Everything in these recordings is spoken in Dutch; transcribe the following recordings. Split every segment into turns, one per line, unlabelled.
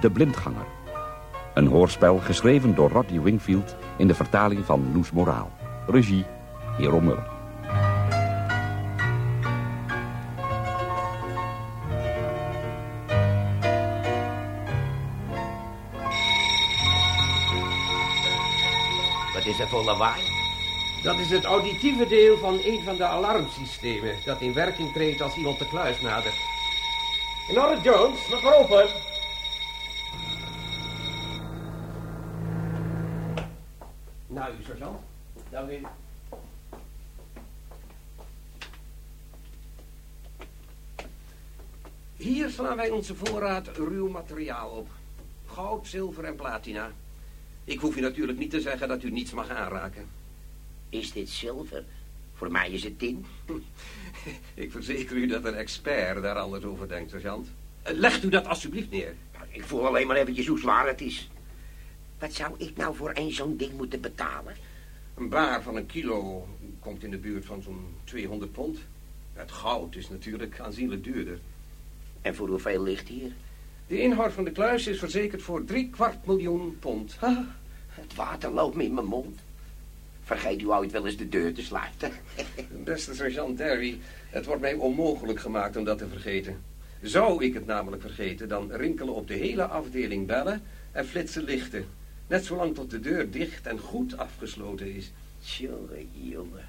De Blindganger. Een hoorspel geschreven door Rodney Wingfield in de vertaling van Loes Moraal. Regie, Hero Muller.
Wat is er voor lawaai?
Dat is het auditieve deel van een van de alarmsystemen... dat in werking treedt als iemand de kluis nadert. In orde, Jones. Mag maar open. Nou, sergeant. Dank u. Hier slaan wij onze voorraad ruw materiaal op. Goud, zilver en platina. Ik hoef u natuurlijk niet te zeggen dat u niets mag aanraken.
Is dit zilver? Voor mij is het tin.
Ik verzeker u dat een expert daar anders over denkt, sergeant. Legt u dat alsjeblieft neer.
Ik voel alleen maar eventjes hoe zwaar het is. Wat zou ik nou voor een zo'n ding moeten betalen?
Een baar van een kilo komt in de buurt van zo'n 200 pond. Het goud is natuurlijk aanzienlijk duurder.
En voor hoeveel ligt hier?
De inhoud van de kluis is verzekerd voor drie kwart miljoen pond.
Het water loopt me in mijn mond. Vergeet u ooit wel eens de deur te sluiten.
Beste sergeant Derry, het wordt mij onmogelijk gemaakt om dat te vergeten. Zou ik het namelijk vergeten, dan rinkelen op de hele afdeling bellen en flitsen lichten. Net zolang tot de deur dicht en goed afgesloten is.
Jongen, jongen.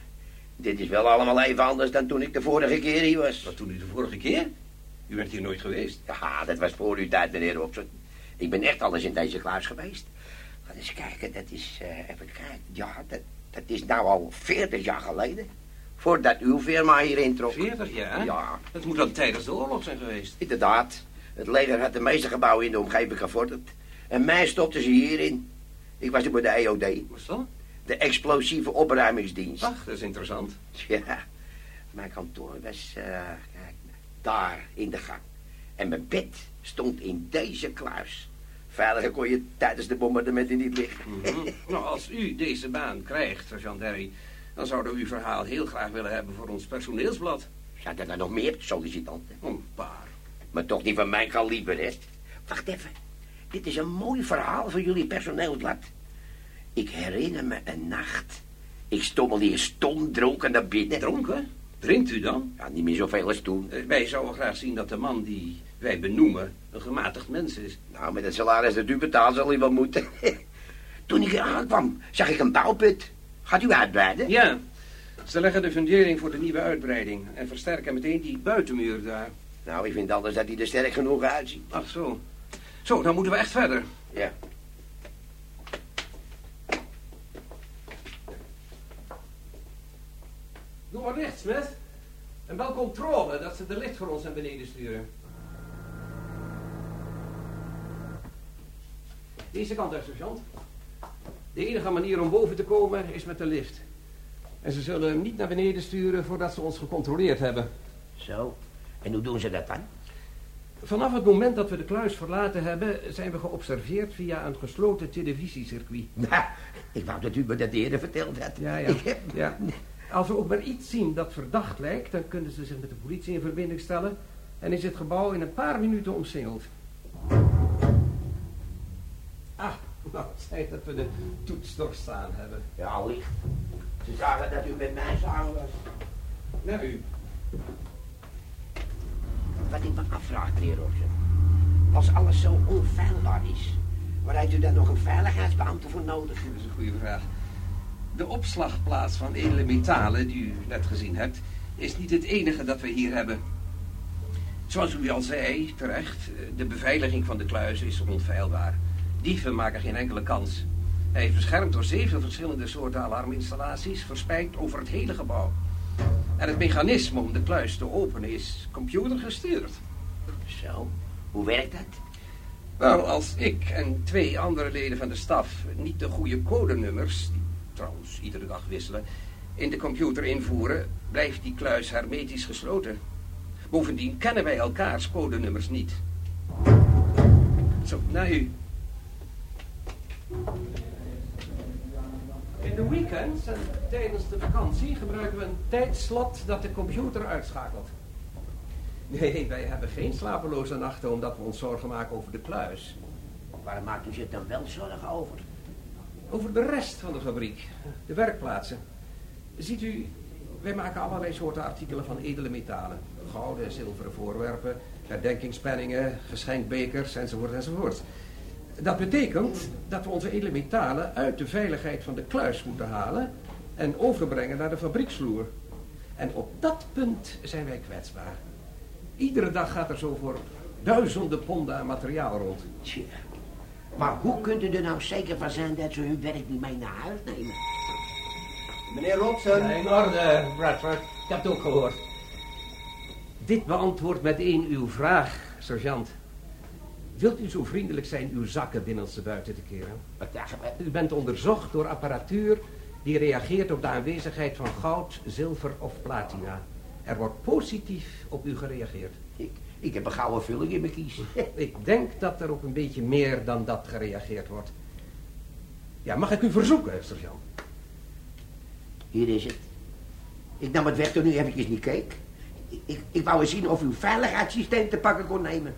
Dit is wel allemaal even anders dan toen ik de vorige keer hier was.
Wat toen u de vorige keer? U bent hier nooit geweest.
Ja, dat was voor uw tijd, meneer Robson. Ik ben echt alles in deze kluis geweest. Ga eens kijken, dat is... eh, even kijken. Ja, dat, dat is nou al 40 jaar geleden. Voordat uw firma hierin trok.
40 jaar?
Ja,
Dat moet dan tijdens de oorlog zijn geweest.
inderdaad. Het leger had de meeste gebouwen in de omgeving gevorderd. En mij stopten ze hierin. Ik was er bij de EOD,
Wat is dat?
de explosieve opruimingsdienst.
Ach, dat is interessant.
Ja, mijn kantoor was eh, kijk, daar in de gang. En mijn bed stond in deze kluis. Veiliger kon je tijdens de bombardementen niet liggen.
Mhm. nou, als u deze baan krijgt, sergeant Derry... dan zouden we uw verhaal heel graag willen hebben voor ons personeelsblad.
Zijn er nou nog meer sollicitanten?
Een paar.
Maar toch niet van mijn kaliber, hè? Wacht even. Dit is een mooi verhaal voor jullie personeelsblad. Ik herinner me een nacht. Ik stommel hier stom dronken naar binnen.
Dronken? Drinkt u dan?
Ja, niet meer zoveel als toen.
Eh, Wij zouden graag zien dat de man die wij benoemen een gematigd mens is.
Nou, met het salaris dat u betaalt zal hij wel moeten. Toen ik hier aankwam, zag ik een bouwput. Gaat u uitbreiden?
Ja, ze leggen de fundering voor de nieuwe uitbreiding... en versterken meteen die buitenmuur daar.
Nou, ik vind anders dat hij er sterk genoeg uitziet.
Ach zo. Zo, dan moeten we echt verder.
Ja.
Doe maar rechts, Smith. En wel controle dat ze de licht voor ons naar beneden sturen. Deze kant uit, sergeant. De enige manier om boven te komen is met de lift. En ze zullen hem niet naar beneden sturen voordat ze ons gecontroleerd hebben.
Zo. En hoe doen ze dat dan?
Vanaf het moment dat we de kluis verlaten hebben, zijn we geobserveerd via een gesloten televisiecircuit.
Nou, ik wou dat u me dat eerder verteld had.
Ja, ja.
Heb...
ja. Als we ook maar iets zien dat verdacht lijkt, dan kunnen ze zich met de politie in verbinding stellen en is het gebouw in een paar minuten omsingeld. Ah, nou, het schijnt dat we de toets doorstaan hebben.
Ja, licht. Ze zagen dat u met mij samen was.
Nou, u.
Wat ik me afvraag, meneer Robson. Als alles zo onfeilbaar is, waar heeft u dan nog een veiligheidsbeambte voor nodig?
Dat is een goede vraag. De opslagplaats van edele metalen, die u net gezien hebt, is niet het enige dat we hier hebben. Zoals u al zei, terecht, de beveiliging van de kluis is onfeilbaar. Dieven maken geen enkele kans. Hij is beschermd door zeven verschillende soorten alarminstallaties, verspreid over het hele gebouw. En het mechanisme om de kluis te openen is computergestuurd.
Zo, hoe werkt dat?
Wel, als ik en twee andere leden van de staf niet de goede codenummers, die trouwens iedere dag wisselen, in de computer invoeren, blijft die kluis hermetisch gesloten. Bovendien kennen wij elkaars codenummers niet. Zo, naar u. In de weekends en tijdens de vakantie gebruiken we een tijdslot dat de computer uitschakelt. Nee, wij hebben geen slapeloze nachten omdat we ons zorgen maken over de kluis.
waar maakt u zich dan wel zorgen over?
Over de rest van de fabriek, de werkplaatsen. Ziet u, wij maken allerlei soorten artikelen van edele metalen. Gouden en zilveren voorwerpen, herdenkingspenningen, geschenkbekers enzovoort enzovoort. Dat betekent dat we onze edele metalen uit de veiligheid van de kluis moeten halen en overbrengen naar de fabrieksvloer. En op dat punt zijn wij kwetsbaar. Iedere dag gaat er zo voor duizenden ponden aan materiaal rond.
Tja. Maar hoe kunt u er nou zeker van zijn dat ze hun werk niet mee naar huis nemen?
Meneer Robson.
In orde, Bradford. Ik heb het ook gehoord. Dit beantwoordt meteen uw vraag, sergeant. Wilt u zo vriendelijk zijn uw zakken binnenste buiten te keren? U bent onderzocht door apparatuur die reageert op de aanwezigheid van goud, zilver of platina. Er wordt positief op u gereageerd.
Ik, ik heb een gouden vulling in mijn kies.
Ik denk dat er op een beetje meer dan dat gereageerd wordt. Ja, mag ik u verzoeken, sergeant?
Hier is het. Ik nam het weg toen u eventjes niet keek. Ik, ik, ik wou eens zien of uw veiligheidssysteem te pakken kon nemen.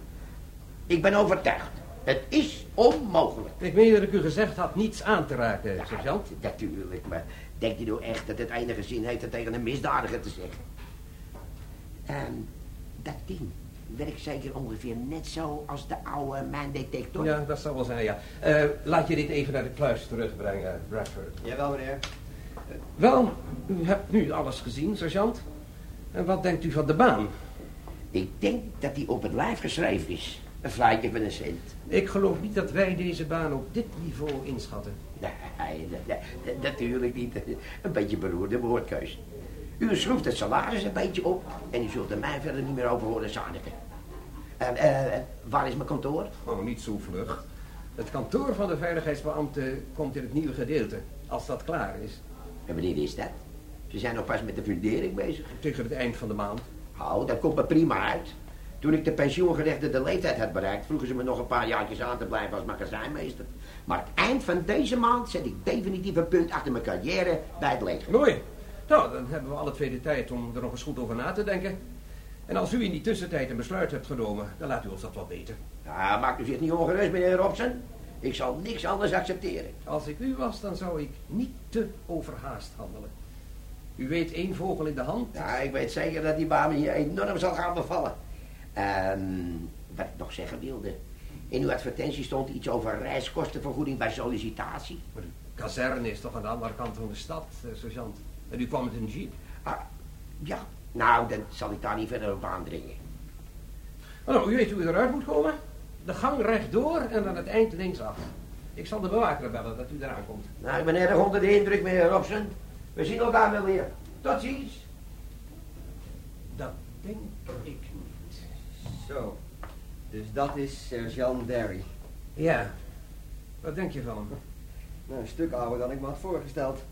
Ik ben overtuigd. Het is onmogelijk.
Ik meen dat ik u gezegd had niets aan te raken, sergeant.
Natuurlijk, maar denkt u nou echt dat het enige zin heeft het tegen een misdadiger te zeggen? Ehm, dat ding werkt zeker ongeveer net zo als de oude mijndetector.
Ja, dat zou wel zijn, ja. Eh, laat je dit even naar de kluis terugbrengen, Bradford.
Jawel, meneer.
Wel, u hebt nu alles gezien, sergeant. En wat denkt u van de baan?
Ik denk dat die op het lijf geschreven is. Een fluitje van een cent.
Ik geloof niet dat wij deze baan op dit niveau inschatten.
Nee, dat- dat- natuurlijk niet. Een beetje beroerde woordkeus. U schroeft het salaris een beetje op en u zult er mij verder niet meer over horen zaniken. En, eh, waar is mijn kantoor?
Oh, niet zo vlug. Het kantoor van de veiligheidsbeambte komt in het nieuwe gedeelte, als dat klaar is.
En wanneer is dat? Ze zijn nog pas met de fundering bezig.
Tegen het eind van de maand.
Oh, dat komt me prima uit. Toen ik de pensioengerechtigde leeftijd had bereikt, vroegen ze me nog een paar jaartjes aan te blijven als magazijnmeester. Maar het eind van deze maand zet ik definitief een punt achter mijn carrière bij het leger.
Mooi. Nou, dan hebben we alle twee de tijd om er nog eens goed over na te denken. En als u in die tussentijd een besluit hebt genomen, dan laat u ons dat wel weten.
Ja, maakt u zich niet ongerust, meneer Robson. Ik zal niks anders accepteren.
Als ik u was, dan zou ik niet te overhaast handelen. U weet één vogel in de hand.
Ja, ik weet zeker dat die baan me hier enorm zal gaan bevallen. Ehm, wat ik nog zeggen wilde. In uw advertentie stond iets over reiskostenvergoeding bij sollicitatie.
Maar de kazerne is toch aan de andere kant van de stad, eh, sergeant. En u kwam met een jeep.
Ah, ja, nou, dan zal ik daar niet verder op aandringen.
Oh, nou, u weet hoe u eruit moet komen. De gang rechtdoor en aan het eind linksaf. Ik zal de bewaker bellen dat u eraan komt.
Nou, ik ben erg onder de indruk, meneer Robson. We zien elkaar wel weer. Tot ziens.
Dat denk ik niet.
Zo. Dus dat is sergeant Derry.
Ja. Wat denk je van hem?
Nou, een stuk ouder dan ik me had voorgesteld.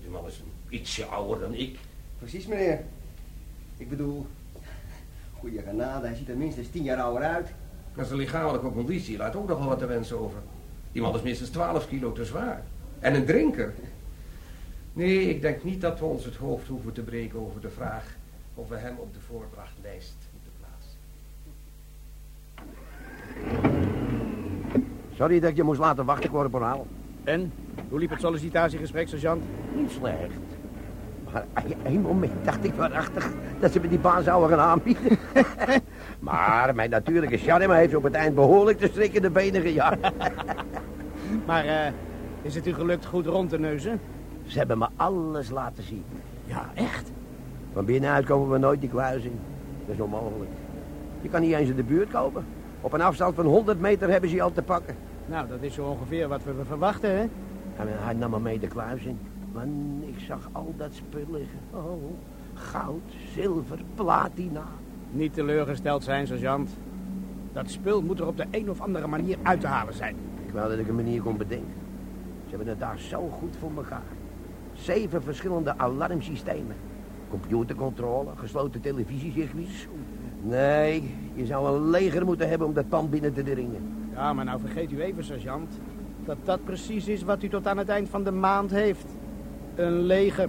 Die man is ietsje ouder dan ik.
Precies, meneer. Ik bedoel... Goeie genade, hij ziet er minstens tien jaar ouder uit.
Maar zijn lichamelijke conditie laat ook nogal wat te wensen over. Die man is minstens 12 kilo te zwaar. En een drinker. Nee, ik denk niet dat we ons het hoofd hoeven te breken over de vraag of we hem op de voordrachtlijst moeten plaatsen.
Sorry dat ik je moest laten wachten, corporaal.
En? Hoe liep het sollicitatiegesprek, sergeant?
Niet slecht. Maar aan één moment dacht ik waarachtig dat ze me die baan zouden gaan aanbieden. maar mijn natuurlijke charme heeft op het eind behoorlijk de strik in de benen gejaagd.
Maar eh, is het u gelukt goed rond te neuzen?
Ze hebben me alles laten zien.
Ja, echt?
Van binnenuit komen we nooit die kluis in. Dat is onmogelijk. Je kan niet eens in de buurt komen. Op een afstand van 100 meter hebben ze je al te pakken.
Nou, dat is zo ongeveer wat we verwachten, hè?
Hij nam me mee de kluis in. Man, ik zag al dat spul liggen. Oh, goud, zilver, platina.
Niet teleurgesteld zijn, sergeant. Dat spul moet er op de een of andere manier uit te halen zijn.
Ik wou dat ik een manier kon bedenken. Ze hebben het daar zo goed voor elkaar. Zeven verschillende alarmsystemen. Computercontrole, gesloten televisiecircuits. Nee, je zou een leger moeten hebben om dat pand binnen te dringen.
Ja, maar nou vergeet u even, sergeant... dat dat precies is wat u tot aan het eind van de maand heeft. Een leger.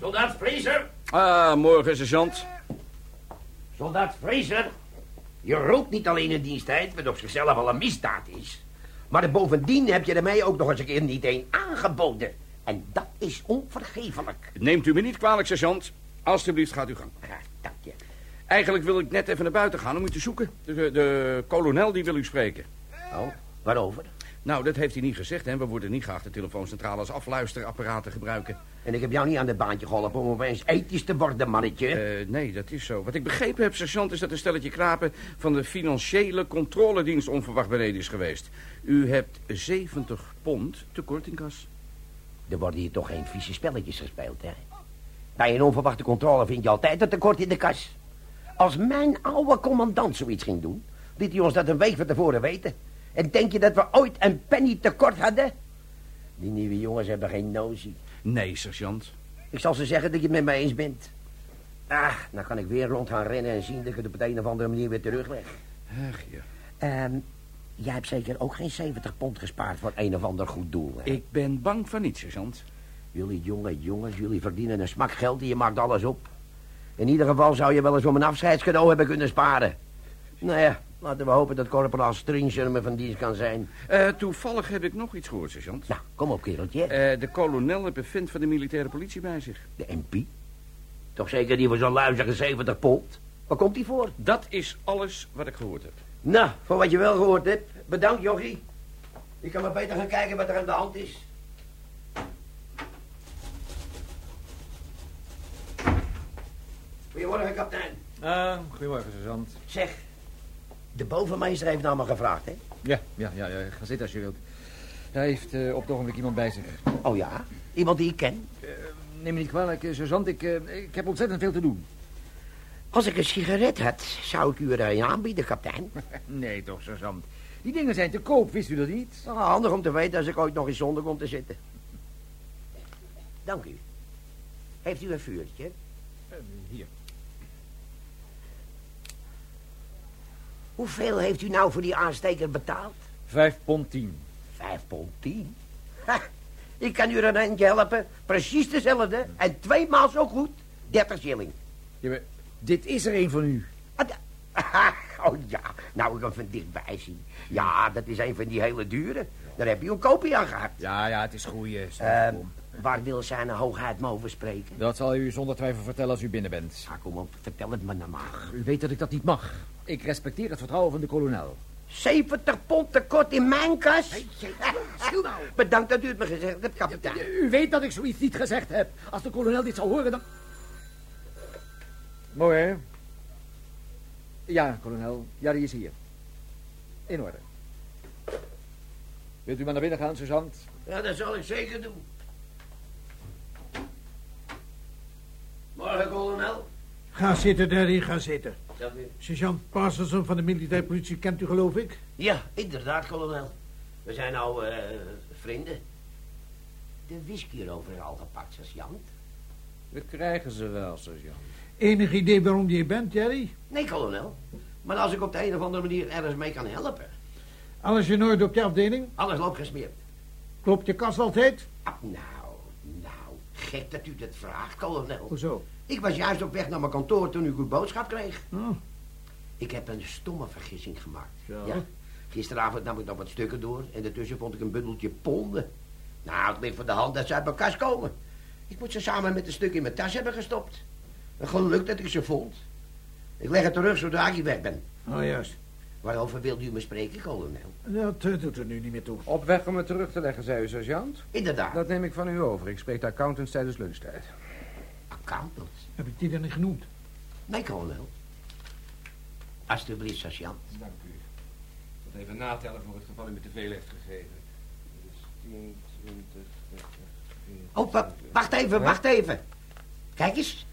Soldaat Vriezer!
Ah, morgen, sergeant.
Soldaat Fraser, je rookt niet alleen in diensttijd, wat op zichzelf al een misdaad is. Maar bovendien heb je er mij ook nog eens een keer niet één aangeboden. En dat is onvergeeflijk.
Neemt u me niet kwalijk, sergeant. Alsjeblieft, gaat u gang.
Ja.
Eigenlijk wil ik net even naar buiten gaan om u te zoeken. De, de, de kolonel die wil u spreken.
Oh, waarover?
Nou, dat heeft hij niet gezegd, hè. We worden niet graag de telefooncentrale als afluisterapparaten gebruiken.
En ik heb jou niet aan het baantje geholpen om opeens ethisch te worden, mannetje.
Eh, nee, dat is zo. Wat ik begrepen heb, sergeant, is dat een stelletje krapen... van de financiële controledienst onverwacht beneden is geweest. U hebt 70 pond tekort in kas.
Er worden hier toch geen vieze spelletjes gespeeld, hè? Bij een onverwachte controle vind je altijd een tekort in de kas. Als mijn oude commandant zoiets ging doen... liet hij ons dat een week van tevoren weten. En denk je dat we ooit een penny tekort hadden? Die nieuwe jongens hebben geen notie.
Nee, sergeant.
Ik zal ze zeggen dat je het met mij eens bent. Ah, dan kan ik weer rond gaan rennen en zien dat ik het op de een of andere manier weer terugleg.
Ach, ja.
Ehm, jij hebt zeker ook geen 70 pond gespaard voor een of ander goed doel, hè?
Ik ben bang van niet, sergeant.
Jullie jonge jongens, jullie verdienen een smak geld en je maakt alles op. In ieder geval zou je wel eens om een afscheidscadeau hebben kunnen sparen. Nou ja, laten we hopen dat corporaal Stringer me van dienst kan zijn.
Eh, toevallig heb ik nog iets gehoord, sergeant.
Nou, kom op, kereltje.
Eh, de kolonel heeft een vent van de militaire politie bij zich.
De MP? Toch zeker die voor zo'n luizige 70 pond? Waar komt die voor?
Dat is alles wat ik gehoord heb.
Nou, voor wat je wel gehoord hebt. Bedankt, jochie. Ik kan maar beter gaan kijken wat er aan de hand is. Goedemorgen, kapitein.
Ah, goedemorgen, sergeant.
Zeg, de bovenmeester heeft me gevraagd, hè?
Ja, ja, ja, ja, ga zitten als je wilt. Hij heeft eh, op het ogenblik iemand bij zich.
Oh ja? Iemand die ik ken?
Eh, neem me niet kwalijk, sergeant. Ik, ik heb ontzettend veel te doen.
Als ik een sigaret had, zou ik u er een aanbieden, kapitein.
nee, toch, sergeant. Die dingen zijn te koop, wist u dat niet?
Nou, handig om te weten als ik ooit nog eens zonder kom te zitten. Dank u. Heeft u een vuurtje?
hier.
Hoeveel heeft u nou voor die aansteker betaald?
Vijf pond tien.
Vijf pond tien? Ha, ik kan u er een eindje helpen. Precies dezelfde. En tweemaal zo goed. 30 shilling.
Ja, maar dit is er een van u.
Ah, Oh ja, nou ik hem van dichtbij zien. Ja, dat is een van die hele dure. Daar heb je een kopie aan gehad.
Ja, ja, het is goeie.
Ehm, waar wil zijn hoogheid me over spreken?
Dat zal u zonder twijfel vertellen als u binnen bent.
Ja, kom op, vertel het me nou maar.
U weet dat ik dat niet mag. Ik respecteer het vertrouwen van de kolonel.
70 pond tekort in mijn kas? Bedankt dat u het me gezegd hebt, kapitein.
U weet dat ik zoiets niet gezegd heb. Als de kolonel dit zou horen, dan... Mooi, hè? Ja, kolonel. Ja, die is hier. In orde. Wilt u maar naar binnen gaan, sergeant?
Ja, dat zal ik zeker doen. Morgen, kolonel.
Ga zitten, Daddy, ga zitten.
Dank u.
Sergeant Parsonson van de militaire politie kent u, geloof ik?
Ja, inderdaad, kolonel. We zijn nou eh, vrienden. De whisky erover al gepakt, sergeant.
We krijgen ze wel, sergeant.
Enig idee waarom je hier bent, Jerry?
Nee, kolonel. Maar als ik op de een of andere manier ergens mee kan helpen.
Alles in orde op je afdeling?
Alles loopt gesmeerd.
Klopt je kas altijd?
Ah, nou, nou, gek dat u dat vraagt, kolonel.
Hoezo?
Ik was juist op weg naar mijn kantoor toen ik uw boodschap kreeg.
Oh,
Ik heb een stomme vergissing gemaakt.
Zo?
Ja. Gisteravond nam ik nog wat stukken door en daartussen vond ik een bundeltje ponden. Nou, het ligt voor de hand dat ze uit mijn kast komen. Ik moet ze samen met een stuk in mijn tas hebben gestopt. Een geluk dat ik ze vond. Ik leg het terug zodra ik weg ben.
oh juist.
Waarover wilde u me spreken, kolonel?
Dat doet er nu niet meer toe.
Op weg om het terug te leggen, zei u, sergeant?
Inderdaad.
Dat neem ik van u over. Ik spreek de accountants tijdens lunchtijd.
Accountants.
Heb ik die dan niet genoemd?
Nee, kolonel. Alsjeblieft, sergeant.
Dank u. Ik moet even natellen voor het geval u me te veel heeft gegeven. Dus 10, 20, 30, 40.
Oh, wa- wacht even, wacht even. Kijk eens.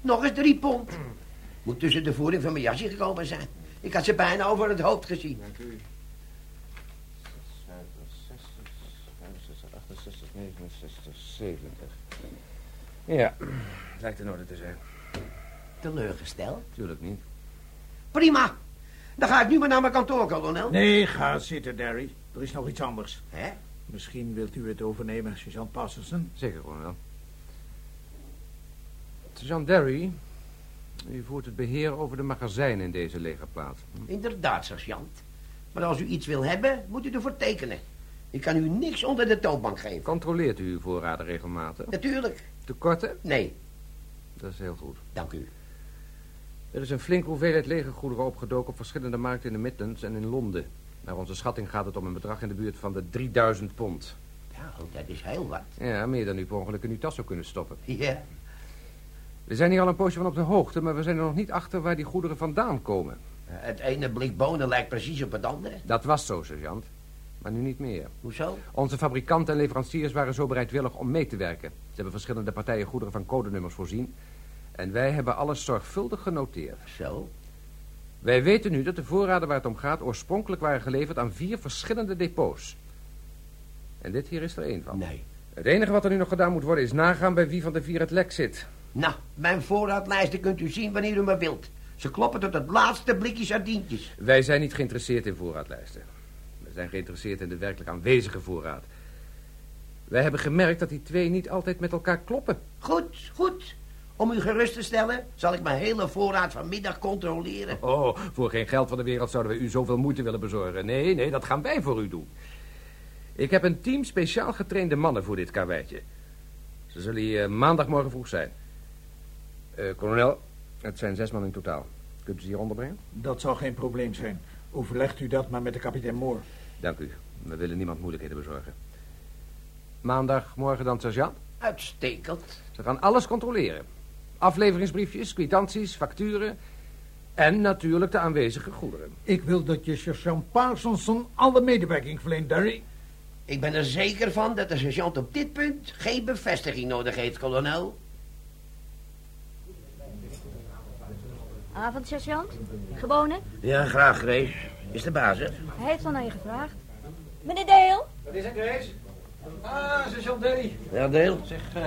Nog eens drie pond. Moet tussen de voering van mijn jasje gekomen zijn. Ik had ze bijna over het hoofd gezien.
Dank u. 65, 65, 68, 69, 70.
Ja, lijkt in orde te zijn.
Teleurgesteld?
Tuurlijk niet.
Prima. Dan ga ik nu maar naar mijn kantoor, kolonel.
Nee, ga zitten, Derry. Er is nog iets anders.
Hè?
Misschien wilt u het overnemen, sergeant Parsonson.
Zeker, kolonel. Sergeant Derry,
U voert het beheer over de magazijnen in deze legerplaats. Hm?
Inderdaad, sergeant. Maar als u iets wil hebben, moet u ervoor tekenen. Ik kan u niks onder de toonbank geven.
Controleert u uw voorraden regelmatig?
Natuurlijk.
Tekorten?
Nee,
Dat is heel goed.
dank u.
Er is een flinke hoeveelheid legergoederen opgedoken op verschillende markten in de Midlands en in Londen. Naar onze schatting gaat het om een bedrag in de buurt van de 3000 pond.
Ja, dat is heel wat.
Ja, meer dan u per ongeluk in uw tas zou kunnen stoppen.
Ja.
We zijn hier al een poosje van op de hoogte, maar we zijn er nog niet achter waar die goederen vandaan komen.
Het ene blik bonen lijkt precies op het andere.
Dat was zo, sergeant. Maar nu niet meer.
Hoezo?
Onze fabrikanten en leveranciers waren zo bereidwillig om mee te werken. Ze hebben verschillende partijen goederen van codenummers voorzien. En wij hebben alles zorgvuldig genoteerd.
Zo?
Wij weten nu dat de voorraden waar het om gaat oorspronkelijk waren geleverd aan vier verschillende depots. En dit hier is er één van.
Nee.
Het enige wat er nu nog gedaan moet worden is nagaan bij wie van de vier het lek zit.
Nou, mijn voorraadlijsten kunt u zien wanneer u maar wilt. Ze kloppen tot het laatste blikje sardientjes.
Wij zijn niet geïnteresseerd in voorraadlijsten. We zijn geïnteresseerd in de werkelijk aanwezige voorraad. Wij hebben gemerkt dat die twee niet altijd met elkaar kloppen.
Goed, goed. Om u gerust te stellen, zal ik mijn hele voorraad vanmiddag controleren.
Oh, voor geen geld van de wereld zouden we u zoveel moeite willen bezorgen. Nee, nee, dat gaan wij voor u doen. Ik heb een team speciaal getrainde mannen voor dit karweitje. Ze zullen hier maandagmorgen vroeg zijn. Eh, kolonel, het zijn zes man in totaal. Kunt u ze hier onderbrengen?
Dat zal geen probleem zijn. Overlegt u dat maar met de kapitein Moore.
Dank u. We willen niemand moeilijkheden bezorgen. Maandagmorgen dan, sergeant.
Uitstekend.
Ze gaan alles controleren. Afleveringsbriefjes, kwitanties, facturen... en natuurlijk de aanwezige goederen.
Ik wil dat je sergeant Parsonson alle medewerking verleent, Derry.
Ik ben er zeker van dat de sergeant op dit punt geen bevestiging nodig heeft, kolonel.
Avond, sergeant. Gewone?
Ja, graag, Grace. Is de baas het?
Hij heeft al naar je gevraagd. Meneer Dale?
Wat is er, Grace? Ah, sergeant Derry.
Ja, Deel.
Zeg, eh,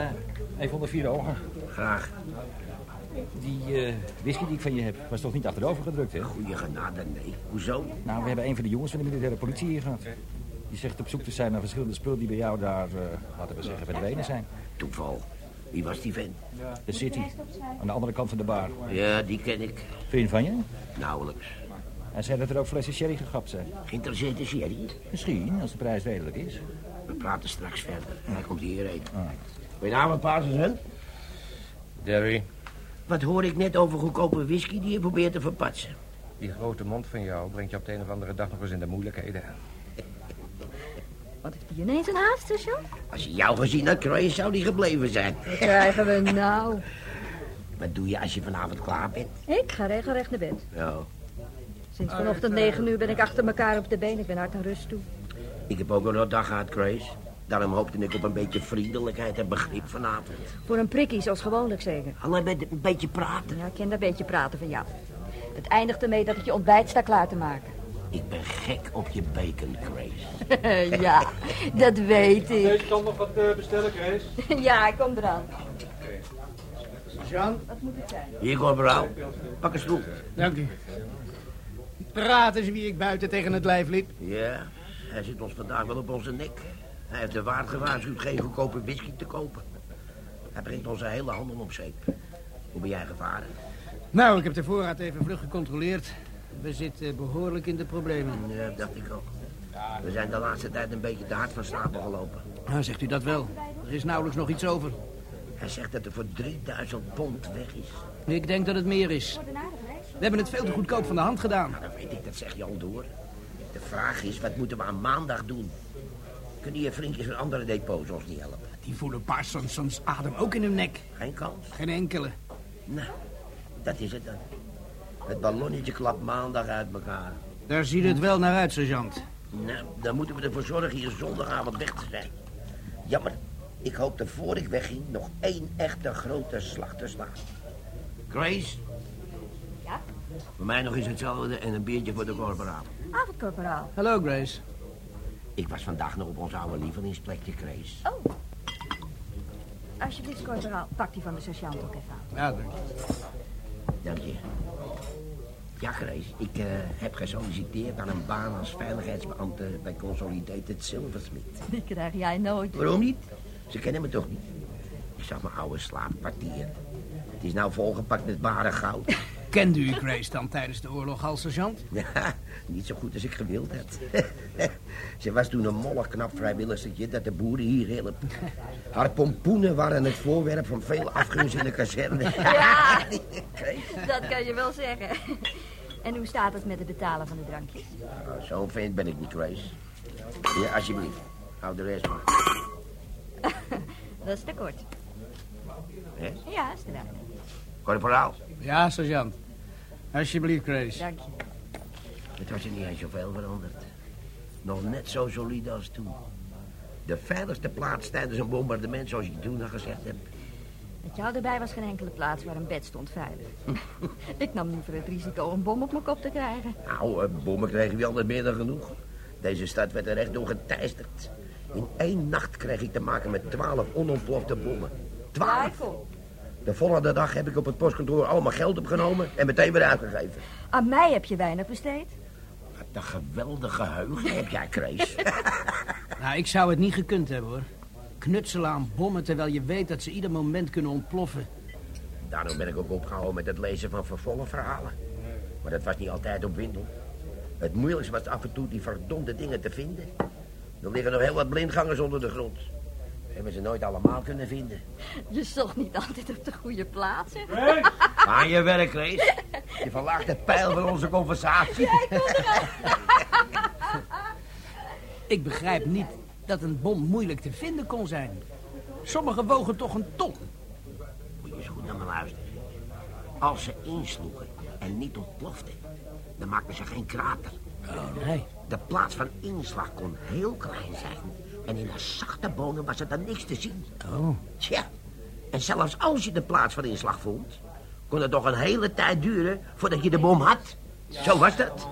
even onder vier ogen.
Graag.
Die eh, whisky die ik van je heb, was toch niet achterover gedrukt, hè?
Goeie genade, nee. Hoezo?
Nou, we hebben een van de jongens van de militaire politie hier gehad. Die zegt op zoek te zijn naar verschillende spullen die bij jou daar, eh, laten we zeggen, verdwenen zijn.
Toeval. Wie was die vent?
De City, aan de andere kant van de bar.
Ja, die ken ik.
Hem van je?
Nauwelijks.
Hij zei dat er ook flessen sherry gegapt zijn.
Geïnteresseerd is Jerry?
Misschien, als de prijs redelijk is.
We praten straks verder. Hij komt hierheen.
Ah.
Goedenavond, Paarsensen.
Derry,
Wat hoor ik net over goedkope whisky die je probeert te verpatsen?
die grote mond van jou brengt je op de een of andere dag nog eens in de moeilijkheden.
Wat heeft hij ineens een haast?
Als je jou gezien had, Croy, zou die gebleven zijn.
Wat krijgen we nou?
Wat doe je als je vanavond klaar bent?
Ik ga regelrecht naar bed.
Ja.
Sinds vanochtend negen uur ben ik achter elkaar op de been. Ik ben hard aan rust toe.
Ik heb ook een rotdag gehad, Grace. Daarom hoopte ik op een beetje vriendelijkheid en begrip vanavond.
Voor een prikkie, zoals gewoonlijk zeker.
Alleen met een beetje praten.
Ja, ik ken dat beetje praten van jou. Het eindigt ermee dat ik je ontbijt sta klaar te maken.
Ik ben gek op je bacon, Grace.
ja, dat weet ik.
kan nog wat bestellen, Grace.
ja, ik kom eraan.
Jean,
Wat moet het zijn?
Hier, corporaal. Pak een stoel.
dank u. Praat eens wie ik buiten tegen het lijf liep.
Ja, hij zit ons vandaag wel op onze nek. Hij heeft de waard gewaarschuwd geen goedkope whisky te kopen. Hij brengt onze hele handel op zeep. Hoe ben jij gevaren?
Nou, ik heb de voorraad even vlug gecontroleerd. We zitten behoorlijk in de problemen.
Ja, dacht ik ook. We zijn de laatste tijd een beetje te hard van stapel gelopen.
Nou, zegt u dat wel. Er is nauwelijks nog iets over.
Hij zegt dat er voor 3000 pond weg is.
Ik denk dat het meer is. We hebben het veel te goedkoop van de hand gedaan.
Nou, dat weet ik, dat zeg je al door. De vraag is, wat moeten we aan maandag doen? Kunnen je vriendjes van andere depots ons niet helpen?
Die voelen Parsons soms adem ook in hun nek.
Geen kans?
Geen enkele.
Nou, dat is het dan. Het ballonnetje klapt maandag uit elkaar.
Daar ziet het wel naar uit, sergeant.
Nou, dan moeten we ervoor zorgen hier zondagavond weg te zijn. Jammer. Ik hoopte voor ik wegging nog één echte grote slag te slaan. Grace?
Ja?
Voor mij nog eens hetzelfde en een biertje voor de corporaal.
Avond, corporaal.
Hallo, Grace.
Ik was vandaag nog op ons oude lievelingsplekje, Grace.
Oh. Alsjeblieft, corporaal. Pak die van de sergeant ook even aan.
Ja, dank
Dank je. Ja, Grace, ik eh, heb gesolliciteerd aan een baan als veiligheidsbeambte bij Consolidated Silversmith.
Die krijg jij nooit.
Waarom niet? Ze kennen me toch niet? Ik zag mijn oude slaapkwartier. Het is nou volgepakt met ware goud.
Kende u Grace dan tijdens de oorlog al, sergeant?
Ja, niet zo goed als ik gewild had. Ze was toen een mollig knap vrijwilligertje dat de boeren hier hielp. Haar pompoenen waren het voorwerp van veel afgunst in de kazerne.
Ja, dat kan je wel zeggen. En hoe staat het met het betalen van de drankjes?
Nou, Zo'n vent ben ik niet, Grace. Ja, alsjeblieft. Hou de rest maar.
Dat is te kort.
Hè?
Ja, is te laat.
Corporaal,
Ja, sergeant. Alsjeblieft, Grace.
Dank je.
het was er niet eens zoveel veranderd. Nog net zo solide als toen. De veiligste plaats tijdens een bombardement, zoals je toen al gezegd hebt.
Met jou erbij was geen enkele plaats waar een bed stond veilig. ik nam liever het risico een bom op mijn kop te krijgen.
Nou, eh, bommen kregen we altijd meer dan genoeg. Deze stad werd er echt door geteisterd. In één nacht kreeg ik te maken met twaalf onontplofte bommen. Twaalf!
Michael,
De volgende dag heb ik op het postkantoor allemaal geld opgenomen en meteen weer uitgegeven.
aan mij heb je weinig besteed.
Wat een geweldige geheugen heb jij, Krees.
Nou, ik zou het niet gekund hebben, hoor. Knutselen aan bommen terwijl je weet dat ze ieder moment kunnen ontploffen.
Daarom ben ik ook opgehouden met het lezen van vervolgverhalen. Maar dat was niet altijd op windel. Het moeilijkste was af en toe die verdomde dingen te vinden. Er liggen nog heel wat blindgangers onder de grond. Hebben ze nooit allemaal kunnen vinden.
Je zocht niet altijd op de goede plaatsen.
Aan je werk, Rees. Je verlaagt de pijl van onze conversatie.
Ik begrijp niet dat een bom moeilijk te vinden kon zijn. Sommige wogen toch een ton.
Moet je eens goed naar me luisteren. Als ze insloegen en niet ontploften, dan maakten ze geen krater.
Oh, nee.
De plaats van inslag kon heel klein zijn. En in een zachte bonen was er dan niks te zien.
Oh.
Tja, en zelfs als je de plaats van inslag vond... kon het toch een hele tijd duren voordat je de bom had. Zo was dat.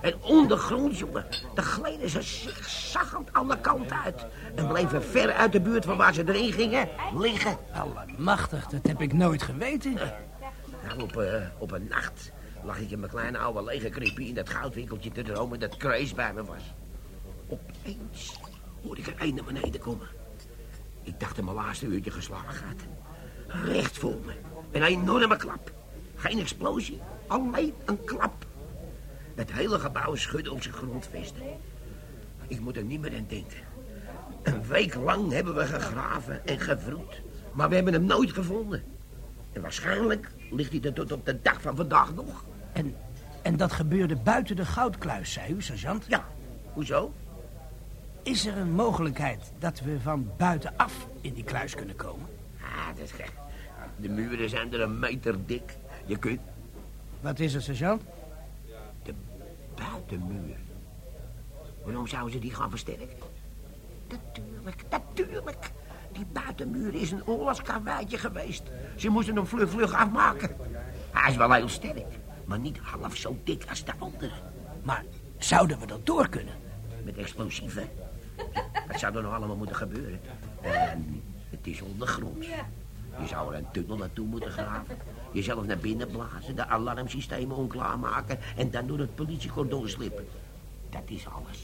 En ondergronds, jongen, dan gleden ze zigzaggend alle kanten uit... en bleven ver uit de buurt van waar ze erin gingen liggen.
Allemachtig, dat heb ik nooit geweten.
Nou, op, eh, op een nacht lag ik in mijn kleine oude lege kriepie in dat goudwinkeltje te dromen dat Grace bij me was. Opeens hoorde ik een naar beneden komen. Ik dacht dat mijn laatste uurtje geslagen had. Recht voor me. Een enorme klap. Geen explosie, alleen een klap. Het hele gebouw schudde op zijn grondvesten. Ik moet er niet meer aan denken. Een week lang hebben we gegraven en gevroed. Maar we hebben hem nooit gevonden. En waarschijnlijk ligt hij er tot op de dag van vandaag nog.
En, en dat gebeurde buiten de goudkluis, zei u, sergeant?
Ja, hoezo?
Is er een mogelijkheid dat we van buitenaf in die kluis kunnen komen?
Ah, dat is gek. De muren zijn er een meter dik. Je kunt
Wat is er, sergeant?
de buitenmuur. Waarom zouden ze die gaan versterken? Natuurlijk, natuurlijk. Die buitenmuur is een oorlogskarweitje geweest. Ze moesten hem vlug, vlug afmaken. Hij is wel heel sterk, maar niet half zo dik als de andere.
Maar zouden we dat door kunnen?
Met explosieven. Wat zou er nog allemaal moeten gebeuren? En het is ondergronds. Je zou er een tunnel naartoe moeten graven. Jezelf naar binnen blazen, de alarmsystemen onklaar maken... en dan door het politiecordon slippen. Dat is alles.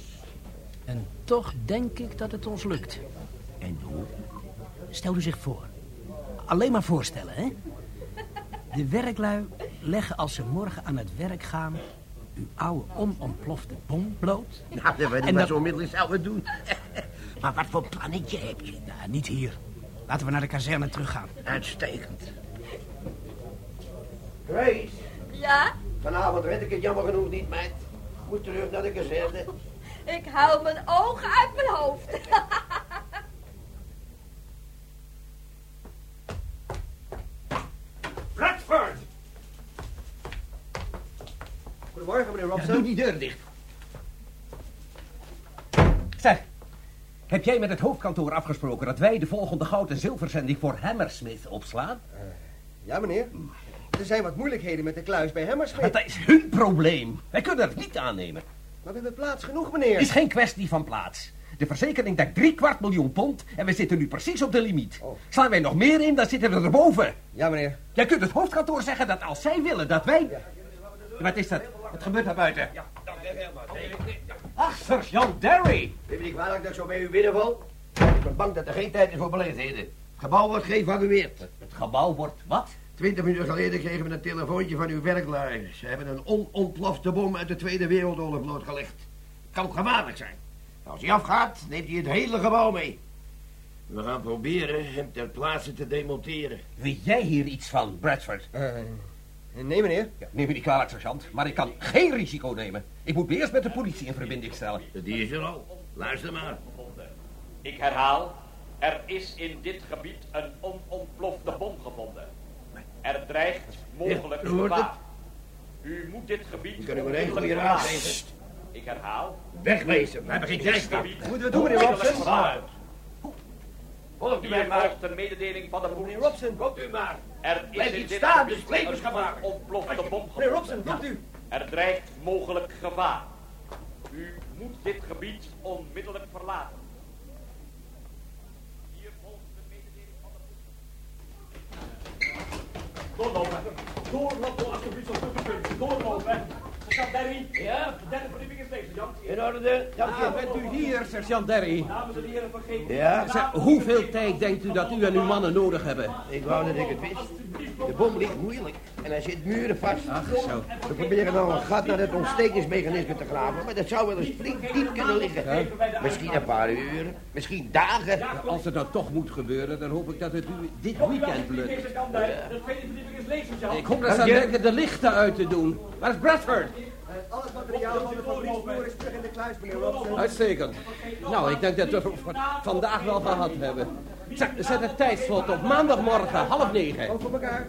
En toch denk ik dat het ons lukt.
En hoe?
Stel u zich voor. Alleen maar voorstellen, hè? De werklui leggen als ze morgen aan het werk gaan... uw oude onontplofte bom bloot.
Nou, dat weet ik
dat-
zo onmiddellijk zouden doen. maar wat voor plannetje heb je?
Nou, niet hier. Laten we naar de kazerne teruggaan.
Uitstekend. Grace,
Ja,
vanavond red ik het jammer genoeg niet, meid. Moet terug naar de kazerne.
ik hou mijn ogen uit mijn hoofd.
Bradford!
Goedemorgen, meneer
Ja,
Robson.
doe die deur dicht. Zeg, heb jij met het hoofdkantoor afgesproken dat wij de volgende goud- en zilverzending voor Hammersmith opslaan?
Ja, meneer. Er zijn wat moeilijkheden met de kluis bij Hammersmith.
Dat is hun probleem. Wij kunnen het niet aannemen.
Maar we hebben plaats genoeg, meneer.
Het is geen kwestie van plaats. De verzekering dekt drie kwart miljoen pond en we zitten nu precies op de limiet. Slaan wij nog meer in, dan zitten we erboven.
Ja, meneer.
Jij kunt het hoofdkantoor zeggen dat als zij willen dat wij... Wat is dat? Wat gebeurt daar buiten? Ach, sergeant Derry.
Neem niet kwalijk dat ik zo bij u binnenval. Ik ben bang dat er geen tijd is voor beleefdheden. Het gebouw wordt geëvacueerd.
Het gebouw wordt wat?
Twintig minuten geleden kregen we een telefoontje van uw werklui. Ze hebben een onontplofte bom uit de Tweede Wereldoorlog blootgelegd. Kan gevaarlijk zijn. Als hij afgaat, neemt hij het hele gebouw mee. We gaan proberen hem ter plaatse te demonteren.
Weet jij hier iets van, Bradford?
Eh, nee, meneer.
Ja, neem me niet kwalijk, sergeant, maar ik kan geen risico nemen. Ik moet me eerst met de politie in verbinding stellen.
Die is er al. Luister maar.
Ik herhaal, er is in dit gebied een onontplofte bom gevonden. Er dreigt mogelijk gevaar. U moet dit gebied
kan ik maar één
onmiddellijk
goede raad geven.
Ik herhaal.
Wegwezen, we hebben geen tijd.
Moeten we doen, meneer
verlaten.
Volgt u mij maar.
een mededeling van de politie.
Meneer Robson,
Komt u maar.
Er is
Blijf
in dit
staan, dus levensgevaar.
een onontplofte bom
meneer Robson, komt u.
Er dreigt mogelijk gevaar. U moet dit gebied onmiddellijk verlaten. Hier volgt de mededeling van de politie. Doorlopen. Doorlopen, alsjeblieft, op de punt. Doorlopen. Sergeant Derry. Ja? De derde verdieping is deze, Jan.
In orde, dank
Ah, bent u hier, sergeant Derry?
Dames en heren, vergeet
Ja,
Zeg, hoeveel tijd denkt u dat u en uw mannen nodig hebben?
ik wou dat ik het wist. De bom ligt moeilijk en hij zit muren vast.
Ach, zo.
We proberen nou een gat naar het ontstekingsmechanisme te graven, maar dat zou wel eens flink diep kunnen liggen. Misschien een paar uur, misschien dagen.
Als het nou toch moet gebeuren, dan hoop ik dat het u dit weekend lukt.
Sergeant. De tweede verdieping is leeg, sergeant.
Ik hoop dat ze aan denken de lichten uit te doen. Waar is Bradford?
Al het materiaal van de fabrieksvloer is terug in de kluis, meneer Robson.
Uitstekend. Nou, ik denk dat we vandaag wel gehad hebben. Zet het tijdslot op maandagmorgen, half negen.
Ook voor elkaar.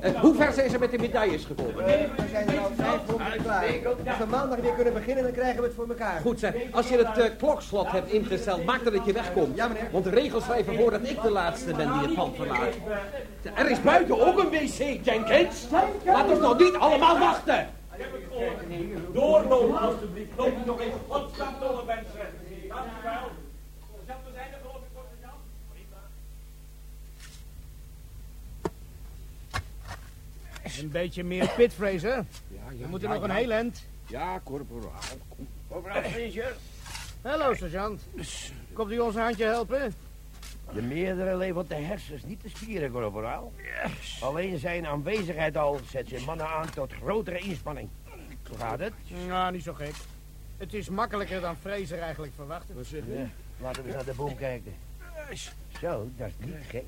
En hoe ver zijn ze met de medailles gekomen?
We zijn er al vijf minuten klaar. Als we maandag weer kunnen beginnen, dan krijgen we het voor elkaar.
Goed zeg, als je het eh, klokslot hebt ingesteld, maak dat je wegkomt.
Ja, meneer.
Want de regels schrijven voor dat ik de laatste ben die het pand verlaat. Er is buiten ook een wc, Jenkins. Laat ons nog niet allemaal wachten.
Doorlopen, alstublieft. Loop nog even godsnaam door, mensen. Dank u wel. Sergeant, we zijn er geloof ik voor.
Een beetje meer pit, Fraser. We moeten nog een heel eind.
Ja, corporaal.
Overal Fraser.
Hallo, sergeant. Komt u ons een handje helpen?
De meerdere levert de hersens, niet de spieren, corporaal. Alleen zijn aanwezigheid al zet zijn mannen aan tot grotere inspanning. Hoe gaat het?
Nou, niet zo gek. Het is makkelijker dan Fraser eigenlijk verwachtte.
Ja, laten we eens naar de boom kijken. Zo, dat is niet gek.